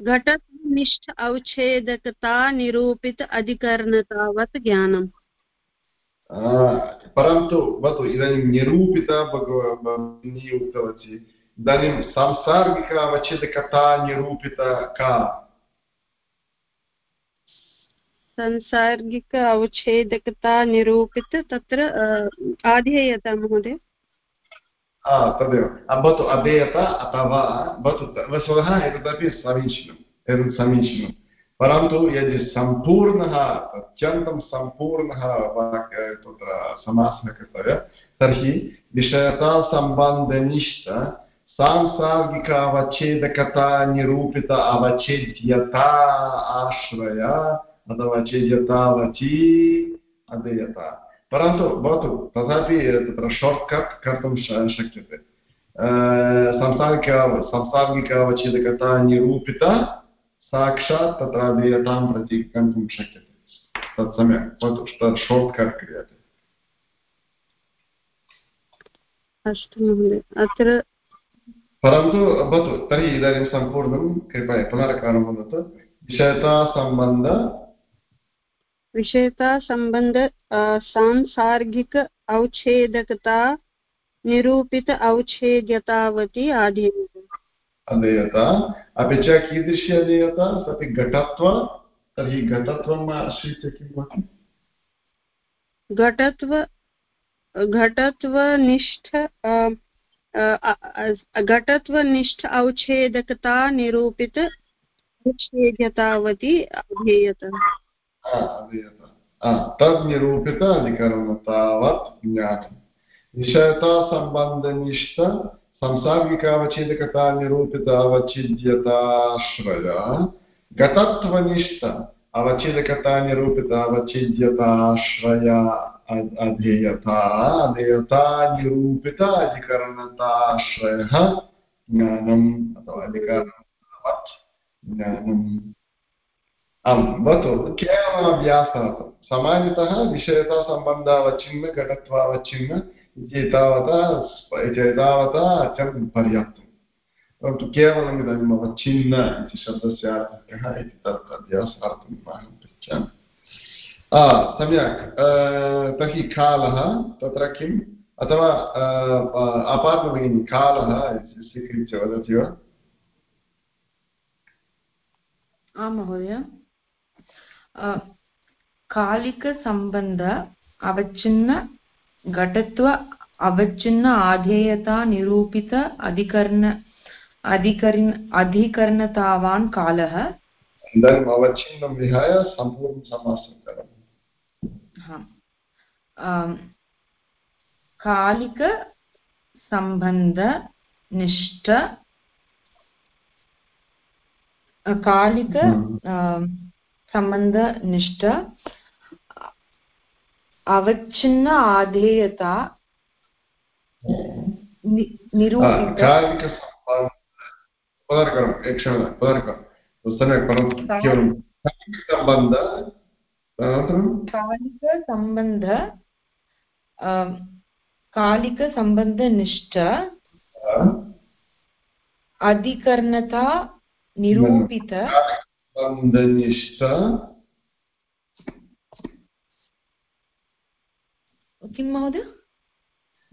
घटत्वनिष्ठ औच्छेदकता निरूपित अधिकरणतावत् ज्ञानम्। परन्तु भवतु इदानीं निरूपिता उक्तवती इदानीं सांसार्गिक अवच्छेदकता निरूपिता का? संसार्गिक अवच्छेदकता निरूपित तत्र आधेयता महोदय। तदेव भवतु अधेयता अथवा भवतु वस्तुतः एतदपि समीचीनम् एतत् समीचीनं परन्तु यदि सम्पूर्णः अत्यन्तं सम्पूर्णः तत्र समासः कर्तव्यः तर्हि विषयतासम्बन्धनिष्ठ सांसार्गिक अवच्छेदकता निरूपित अवच्छेद्यता आश्रय अथवा चेद्यतावची अधेयता परन्तु भवतु तथापि तत्र शार्ट्कट् कर्तुं शक्यते संसारिक संसार्गिक अवच्छेदकता निरूपित साक्षात् तत्र अधेयतां प्रति गन्तुं शक्यते तत् सम्यक् भवतु तत् शार्ट्कट् क्रियते अस्तु महोदय अत्र परन्तु भवतु तर्हि इदानीं सम्पूर्णं कृपया पुनरेकवारं वदतु विषयतासम्बन्ध विषयतासम्बन्ध सांसार्गिक औच्छेदकता निरूपित औच्छेद्यतावती आधीयते। अधेयता अपि च कीदृशी अधेयता अपि घटत्व। तर्हि घटत्वम् आश्रित्य किं भवति? घटत्व घटत्वनिष्ठ घटत्वनिष्ठ औच्छेदकता निरूपित उच्छेद्यतावती अधेयत तद् निरूपित अधिकरणं तावत् ज्ञातम् विषयतासम्बन्धनिष्ठ संसार्गिकावच्छेदकता निरूपित अवच्छिद्यताश्रय घटत्वनिष्ठ अवच्छेदकता निरूपित अवच्छिद्यताश्रय अधेयता अधेयता निरूपित अधिकरणताश्रयः ज्ञानम् अथवा अधिकरणवत् ज्ञानम् आं भवतु। केवलम् अभ्यासः सामान्यतः विषयतासम्बन्धावच्छिन्न घटत्वावच्छिन्न इति तावता एतावता अत्यन्तं पर्याप्तं। परन्तु केवलम् इदानीम् अवच्छिन्न इति शब्दस्य अर्थः कः इति तत् अभ्यासार्थम् अहं पृच्छामि। सम्यक्। तर्हि कालः तत्र किम्? अथवा अपार्थभगिनी कालः स्वीकृत्य वदति वा? आं महोदय। कालिकसम्बन्ध अवच्छिन्न घटत्व अवच्छिन्न आधेयता निरूपित अधिकर्ण अधिकरण अधिकरणतावान् कालः इदानीम् अवच्छिन्नं विहाय सम्पूर्णं समासं करोमि कालिकसम्बन्धनिष्ठ कालिक सम्बन्धनिष्ठ अवच्छिन्न आधेयता कालिकसम्बन्ध कालिकसम्बन्धनिष्ठ अधिकर्णता निरूपित सम्बन्धनिष्ठ किं महोदय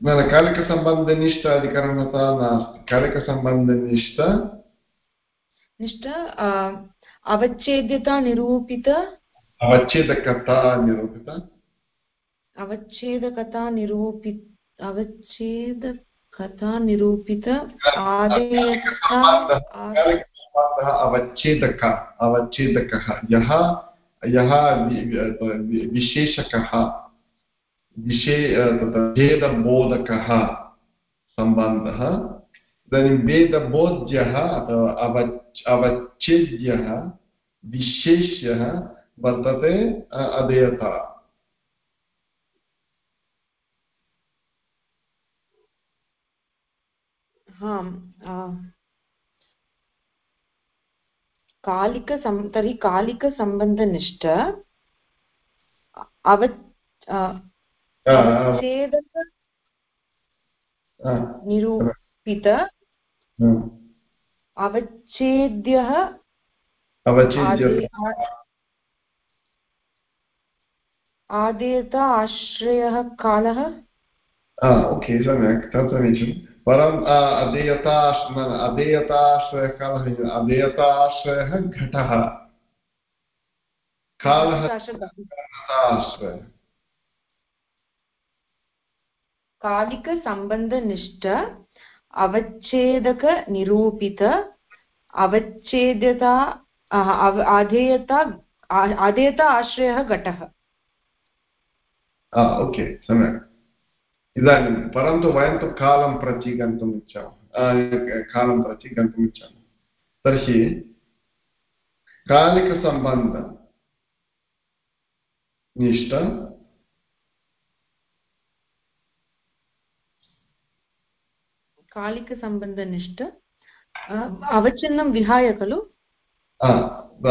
न न कालिकसम्बन्धनिष्ठ अधिकरणता नास्ति कालिकसम्बन्धनिष्ठ निष्ठ अवच्छेद्यता निरूपित अवच्छेदकता निरूपित अवच्छेदकता निरूपित अवच्छेदकता निरूपित आदेयता अवच्छेदक, अवच्छेदकः। अवच्छेदकः यः यः विशेषकः, विशे तत्र भेदबोधकः सम्बन्धः। इदानीं वेदबोध्यः अथवा अवच् अवच्छेद्यः, विशेष्यः वर्तते अधेयता। कालिकसम् तर्हि कालिकसम्बन्धनिष्ठ अव अवच्छेदक निरूपित अवच्छेद्यः आदेयत आश्रयः कालः? ओके सम्यक् तत् समीचीनं परम् अधेयता अधेयताश्रयः कालः अधेयताश्रयः घटः। कालः कालिकसम्बन्धनिष्ठ अवच्छेदकनिरूपित अवच्छेद्यता अधेयता अधेयता आश्रयः घटः। ओके सम्यक्। इदानीं परन्तु वयं तु कालं प्रति गन्तुम् इच्छामः कालं प्रति गन्तुम् इच्छामः तर्हि कालिकसम्बन्ध निष्ठ कालिकसम्बन्धनिष्ठ अवचिन्नं विहाय खलु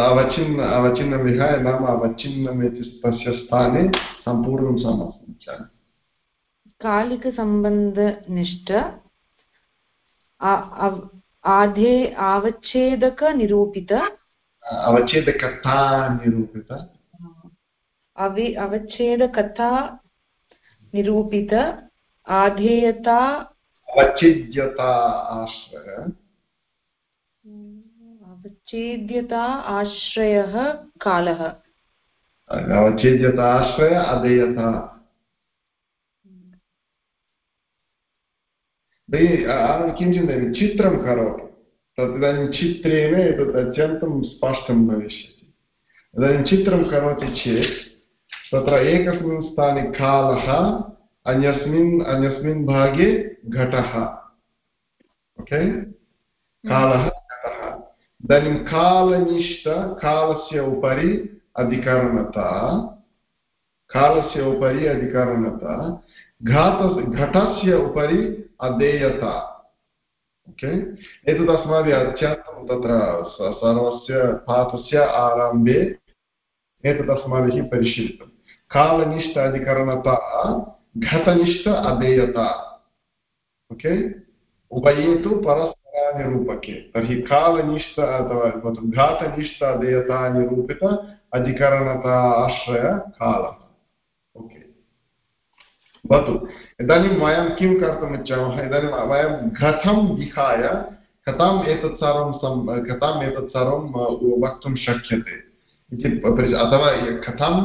अवचिन्न अवचिन्नं विहाय नाम अवचिन्नम् इति तस्य स्थाने सम्पूर्णं समासं कालिकसम्बन्धनिष्ठ आधे आवच्छेदकनिरूपित अवच्छेदकथा निरूपित। अवि अवच्छेदकथा निरूपित आधेयता अवच्छेद्यता आश्रय। अवच्छेद्यता आश्रयः कालः। अवच्छेद्यता आश्रय अधेयता अहं किं चिन्तयामि चित्रं करोतु तत् इदानीं चित्रेण एतत् अत्यन्तं स्पष्टं भविष्यति इदानीं चित्रं करोति चेत् तत्र एकस्मिन् स्थाने कालः अन्यस्मिन् अन्यस्मिन् भागे घटः ओके कालः घटः इदानीं कालनिष्ठ कालस्य उपरि अधिकरणता कालस्य उपरि अधिकरणता घात घटस्य उपरि अधेयता। ओके? एतत् अस्माभिः अत्यन्तं तत्र सर्वस्य पाठस्य आरम्भे एतत् अस्माभिः परिशीलितं कालनिष्ठ अधिकरणता घटनिष्ठ अधेयता। ओके? उभये तु परस्परानिरूपके। तर्हि कालनिष्ठ अथवा घातनिष्ठ अधेयता निरूपित अधिकरणता, आश्रय, कालः। भवतु। इदानीं वयं किं कर्तुम् इच्छामः? इदानीं वयं कथं विहाय कथम् एतत् सर्वं कथम् एतत् सर्वं वक्तुं शक्यते इति अथवा कथम्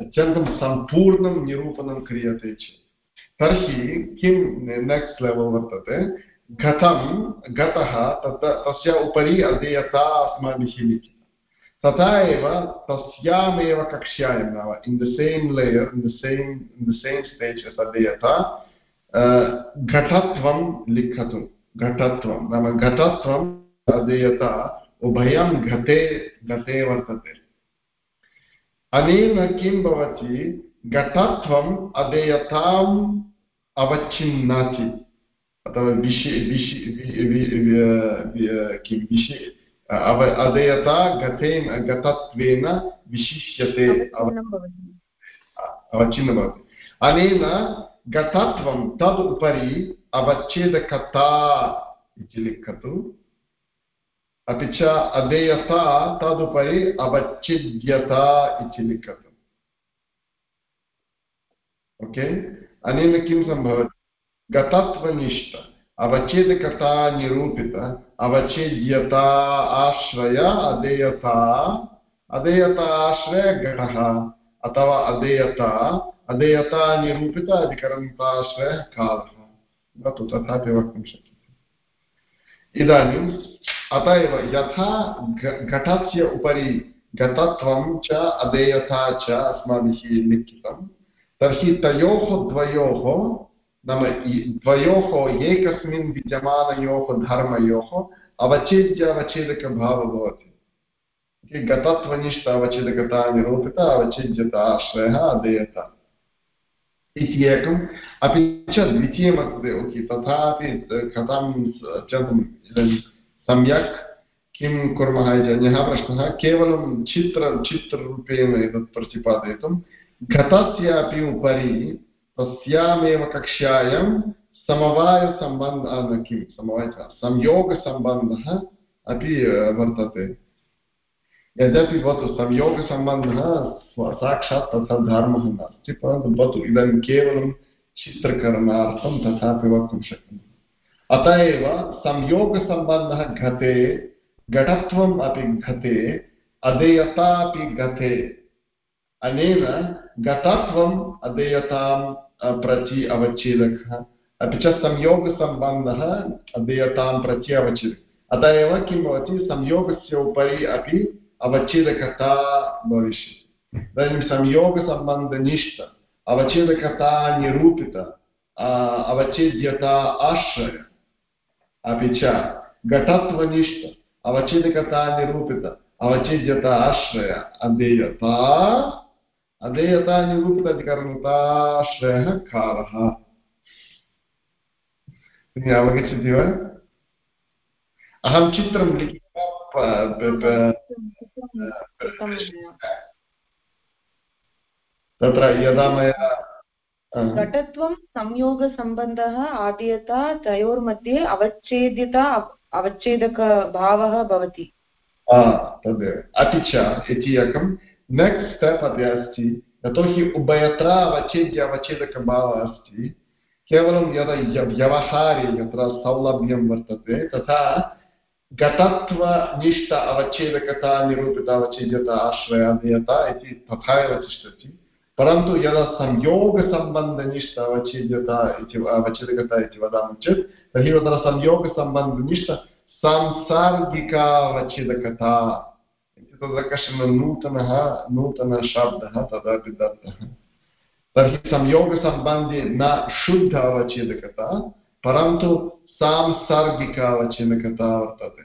अत्यन्तं सम्पूर्णं निरूपणं क्रियते चेत्। तर्हि किं नेक्स्ट् लेवल् वर्तते? घटं घटः तत् तस्य उपरि अधेयता अस्माभिः लिखिता तथा एव तस्यामेव कक्ष्यायां नाम. In the same layer in the same in the same stage तद्यथा घटत्वं लिखतु. घटत्वं. नाम घटत्वम् अधेयता उभयं घटे घटे वर्तते. अनेन किं भवति? घटत्वम् अधेयताम् अवच्छिन्नाति. अथवा विशि विशि किं? विशि अव अधेयता गतेन, गतत्वेन विशिष्यते। अवच्छिन्नं भवति। अनेन गतत्वं तद् उपरि अवच्छेदकता इति लिखतु। अपि च अधेयता तदुपरि अवच्छिद्यता इति लिखतु। ओके? अनेन किं सम्भवति? गतत्वनिष्ठ। अवच्छेदकता निरूपित, अवच्छेद्यता आश्रय अधेयता अधेयता आश्रय अथवा अधेयता अधेयता निरूपित अधिकरणताश्रय कालः। न तु तथापि वक्तुं शक्यते। इदानीम् अत एव यथा घटस्य उपरि घटत्वं च अधेयता च अस्माभिः लिखितं, तर्हि तयोः द्वयोः नाम द्वयोः एकस्मिन् विद्यमानयोः, धर्मयोः अवच्छेद्य अवच्छेदकभावः भवति। गतत्वनिष्ठ अवच्छेदकता निरूपित अवच्छेद्यता, आश्रयः अधेयता इति एकम् अपि च द्वितीयमस्ति। ओके, तथापि कथं अत्यन्तं सम्यक् किं कुर्मः अन्यः प्रश्नः। केवलं चित्र, चित्ररूपेण एतत् प्रतिपादयितुं। घटस्यापि उपरि तस्यामेव कक्ष्यायां समवायसम्बन्धः किं? समवायः संयोगसम्बन्धः अपि वर्तते। यद्यपि भवतु संयोगसम्बन्धः साक्षात् तथा धर्मः नास्ति, परन्तु भवतु इदानीं केवलं चित्रकरणार्थं तथापि वक्तुं शक्नुमः। अत एव संयोगसम्बन्धः घटे घटत्वम् अपि घटे अधेयता अपि घटे अनेन घटत्वम् अधेयतां प्रति अवच्छेदकः। अपि च संयोगसम्बन्धः अधेयतां प्रति अवच्छेदकः अतः एव किं भवति, संयोगस्य उपरि अपि अवच्छेदकता भविष्यति। इदानीं संयोगसम्बन्धनिष्ठ, अवच्छेदकता निरूपित अवच्छेद्यता आश्रय, अपि च घटत्वनिष्ठ, अवच्छेदकता निरूपित, अवच्छेद्यता आश्रय अधेयता अधेयता निरूपित अधिकरणताश्रयः कालः अवगच्छति वा? अहं चित्रं लिखित्वा तत्र यदा मया घटत्वं संयोगसम्बन्धः आद्यता तयोर्मध्ये अवच्छेद्यता अवच्छेदकभावः भवति। तदेव। अपि च इति एकं नेक्स्ट् स्टेप् अपि अस्ति यतोहि उभयत्र अवच्छेद्य अवच्छेदकभावः अस्ति केवलं यदा व्यवहारे यत्र सौलभ्यं वर्तते तथा गतत्वनिष्ठ अवच्छेदकता निरूपित अवच्छेद्यता आश्रयादयता इति तथा एव तिष्ठति परन्तु यदा संयोगसम्बन्धनिष्ठ अवच्छेद्यता इति अवच्छेदकता इति वदामः चेत् तर्हि तत्र संयोगसम्बन्धनिष्ठ सांसार्गिकावच्छेदकता इति तत्र कश्चन नूतनः नूतनशब्दः तदपि दत्तः तर्हि संयोगसम्बन्धे न शुद्ध अवच्छेदकता, परन्तु सांसर्गिक अवच्छेदकता वर्तते।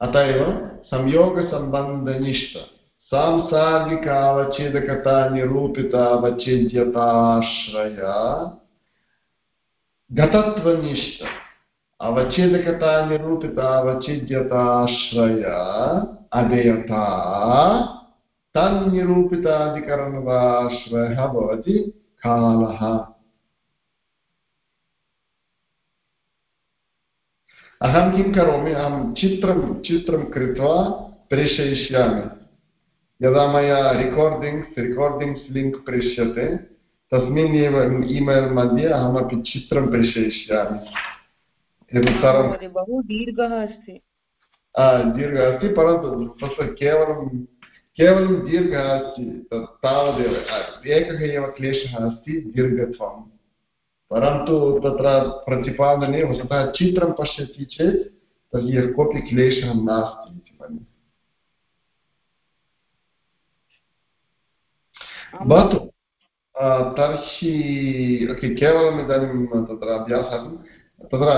अत एव संयोगसम्बन्धनिष्ठ सांसार्गिकावच्छेदकता निरूपितावच्छेद्यताश्रय। घटत्वनिष्ठ अवच्छेदकता निरूपितावच्छेद्यताश्रय अधेयता तन्निरूपिताधिकरणवाश्रयः भवति कालः अहं किं करोमि अहं चित्रं चित्रं कृत्वा प्रेषयिष्यामि यदा मया रिकार्डिङ्ग्स् रिकार्डिङ्ग्स् लिङ्क् प्रेष्यते तस्मिन् ईमेल् मध्ये अहमपि चित्रं प्रेषयिष्यामि एतत् सर्वं बहु दीर्घः अस्ति। दीर्घः अस्ति परन्तु तत्र केवलं केवलं दीर्घः अस्ति तत् तावदेव। एकः एव क्लेशः अस्ति दीर्घत्वं। परन्तु तत्र प्रतिपादने वस्तुतः चित्रं पश्यति चेत् तर्हि कोऽपि क्लेशः नास्ति इति मन्ये। भवतु। तर्हि केवलम् इदानीं तत्र अभ्यासः तत्र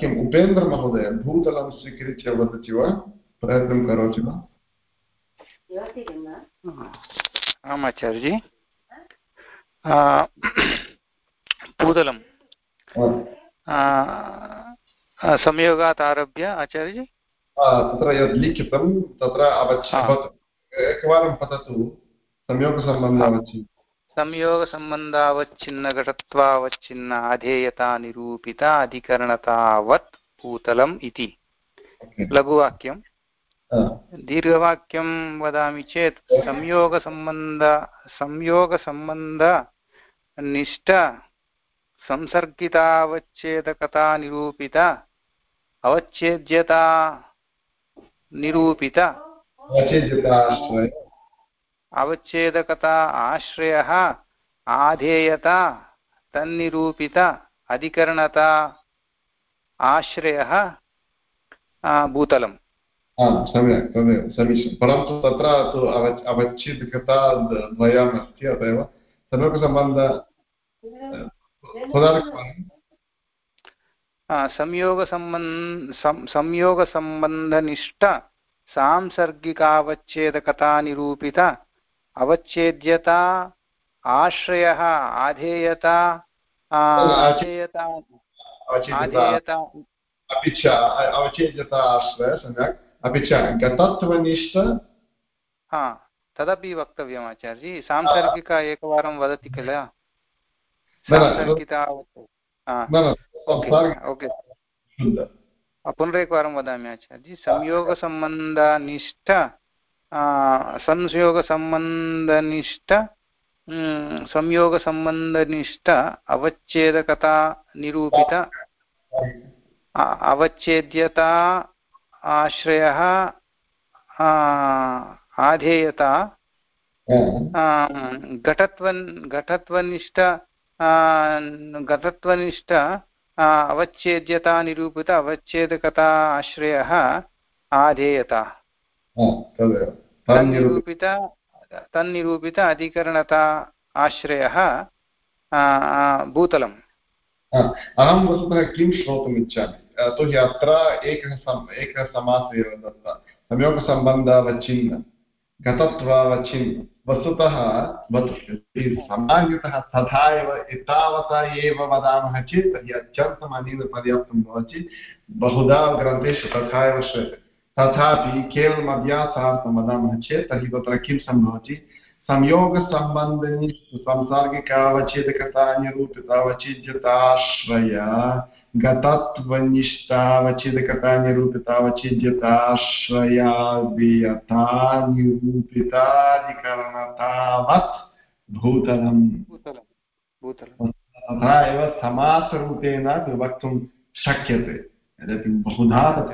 किम् उपेन्द्रमहोदय भूतलं स्वीकृत्य वदति वा? प्रयत्नं करोति वा? आम् आचार्यजी। भूतलं। संयोगात् आरभ्य आचार्यजी? तत्र यद् लिखितं तत्र अवच्छि एकवारं पठतु संयोगसम्बन्धावच्छिन्न संयोगसम्बन्धावच्छिन्नघटत्वावच्छिन्न अधेयता निरूपित अधिकरणतावत् भूतलम् इति लघुवाक्यं दीर्घवाक्यं वदामि चेत् संयोगसम्बन्ध संयोगसम्बन्धनिष्ठ संसर्गितावच्छेदकता निरूपित अवच्छेद्यता निरूपित अवच्छेदकता आश्रयः आधेयता तन्निरूपित अधिकरणता आश्रयः भूतलम्। सम्यक् तदेव समीचीनं। परन्तु तत्र तु अवच्छेदकता द्वयम् अस्ति अत एव सम्यक् संयोगसम्बन्ध संयोगसम्बन्धनिष्ठ सांसर्गिकावच्छेदकता निरूपित अवच्छेद्यता आश्रयः आधेयता अपि च अवच्छेद्यता आश्रय सम्यक्। अपि च गतत्वनिष्ठ हा तदपि वक्तव्यम् आचार्यजी। सांसर्गिक एकवारं वदति किल? सांसर्गिता ओके पुनरेकवारं वदामि आचार्यजी। संयोगसम्बन्धनिष्ठ संयोगसम्बन्धनिष्ठ संयोगसम्बन्धनिष्ठ, अवच्छेदकता निरूपित अवच्छेद्यता, आश्रयः आधेयता घटत्वन्, घटत्वनिष्ठ घटत्वनिष्ठ अवच्छेद्यता निरूपित, अवच्छेदकता, आश्रयः, आधेयता। तन्निरूपित तन्निरूपित अधिकरणता आश्रयः भूतलम्। अहं वस्तुतः किं श्रोतुम् इच्छामि? यतोहि अत्र एकः सम् एकः समासः एव दत्तः। संयोगसम्बन्धावच्छिन्न गतत्वावच्छिन्न। वस्तुतः सामान्यतः तथा एव एतावता एव वदामः चेत् तर्हि अत्यन्तम् अनेन पर्याप्तं भवति। बहुधा ग्रन्थेषु तथा एव श्रूयते। तथापि केवलम् अभ्यासार्थं वदामः चेत् तर्हि तत्र किं सम्भवति? संयोगसम्बन्धिनी सांसार्गिकावच्छेदकता निरूपितावच्छिद्यताश्रय गतत्वनिष्ठावच्छेदकता निरूपितावच्छिद्यताश्रयादीयता निरूपिताधिकरणतावत् भूतलम्। तथा एव समासरूपेण वक्तुं शक्यते। यद्यपि बहुधा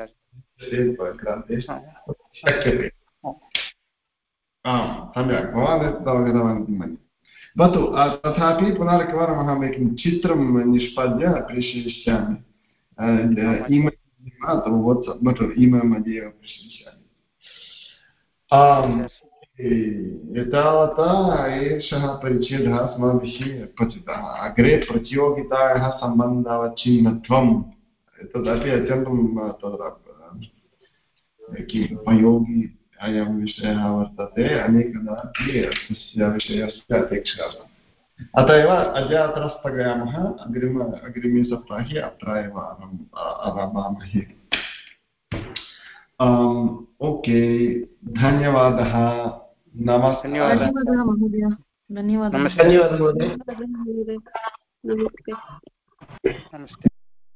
भवतु तथापि पुनरेकवारम् अहम् एकं चित्रं निष्पाद्य प्रेषयिष्यामि। मध्ये एतावता एषः परिच्छेदः अस्माभिः अग्रे प्रतियोगितायाः सम्बन्धावच्छिन्नत्वम्, एतदपि अत्यन्तं तत्र किम् उपयोगी अयं विषयः वर्तते अनेकदा अपि तस्य विषयस्य अपेक्षा अत एव अद्य अत्र स्थगयामः अग्रिम अग्रिमे सप्ताहे अत्र एव आरभामहे ओके धन्यवादः नमस्ते धन्यवादः महोदय धन्यवादः नमस्ते नमस्ते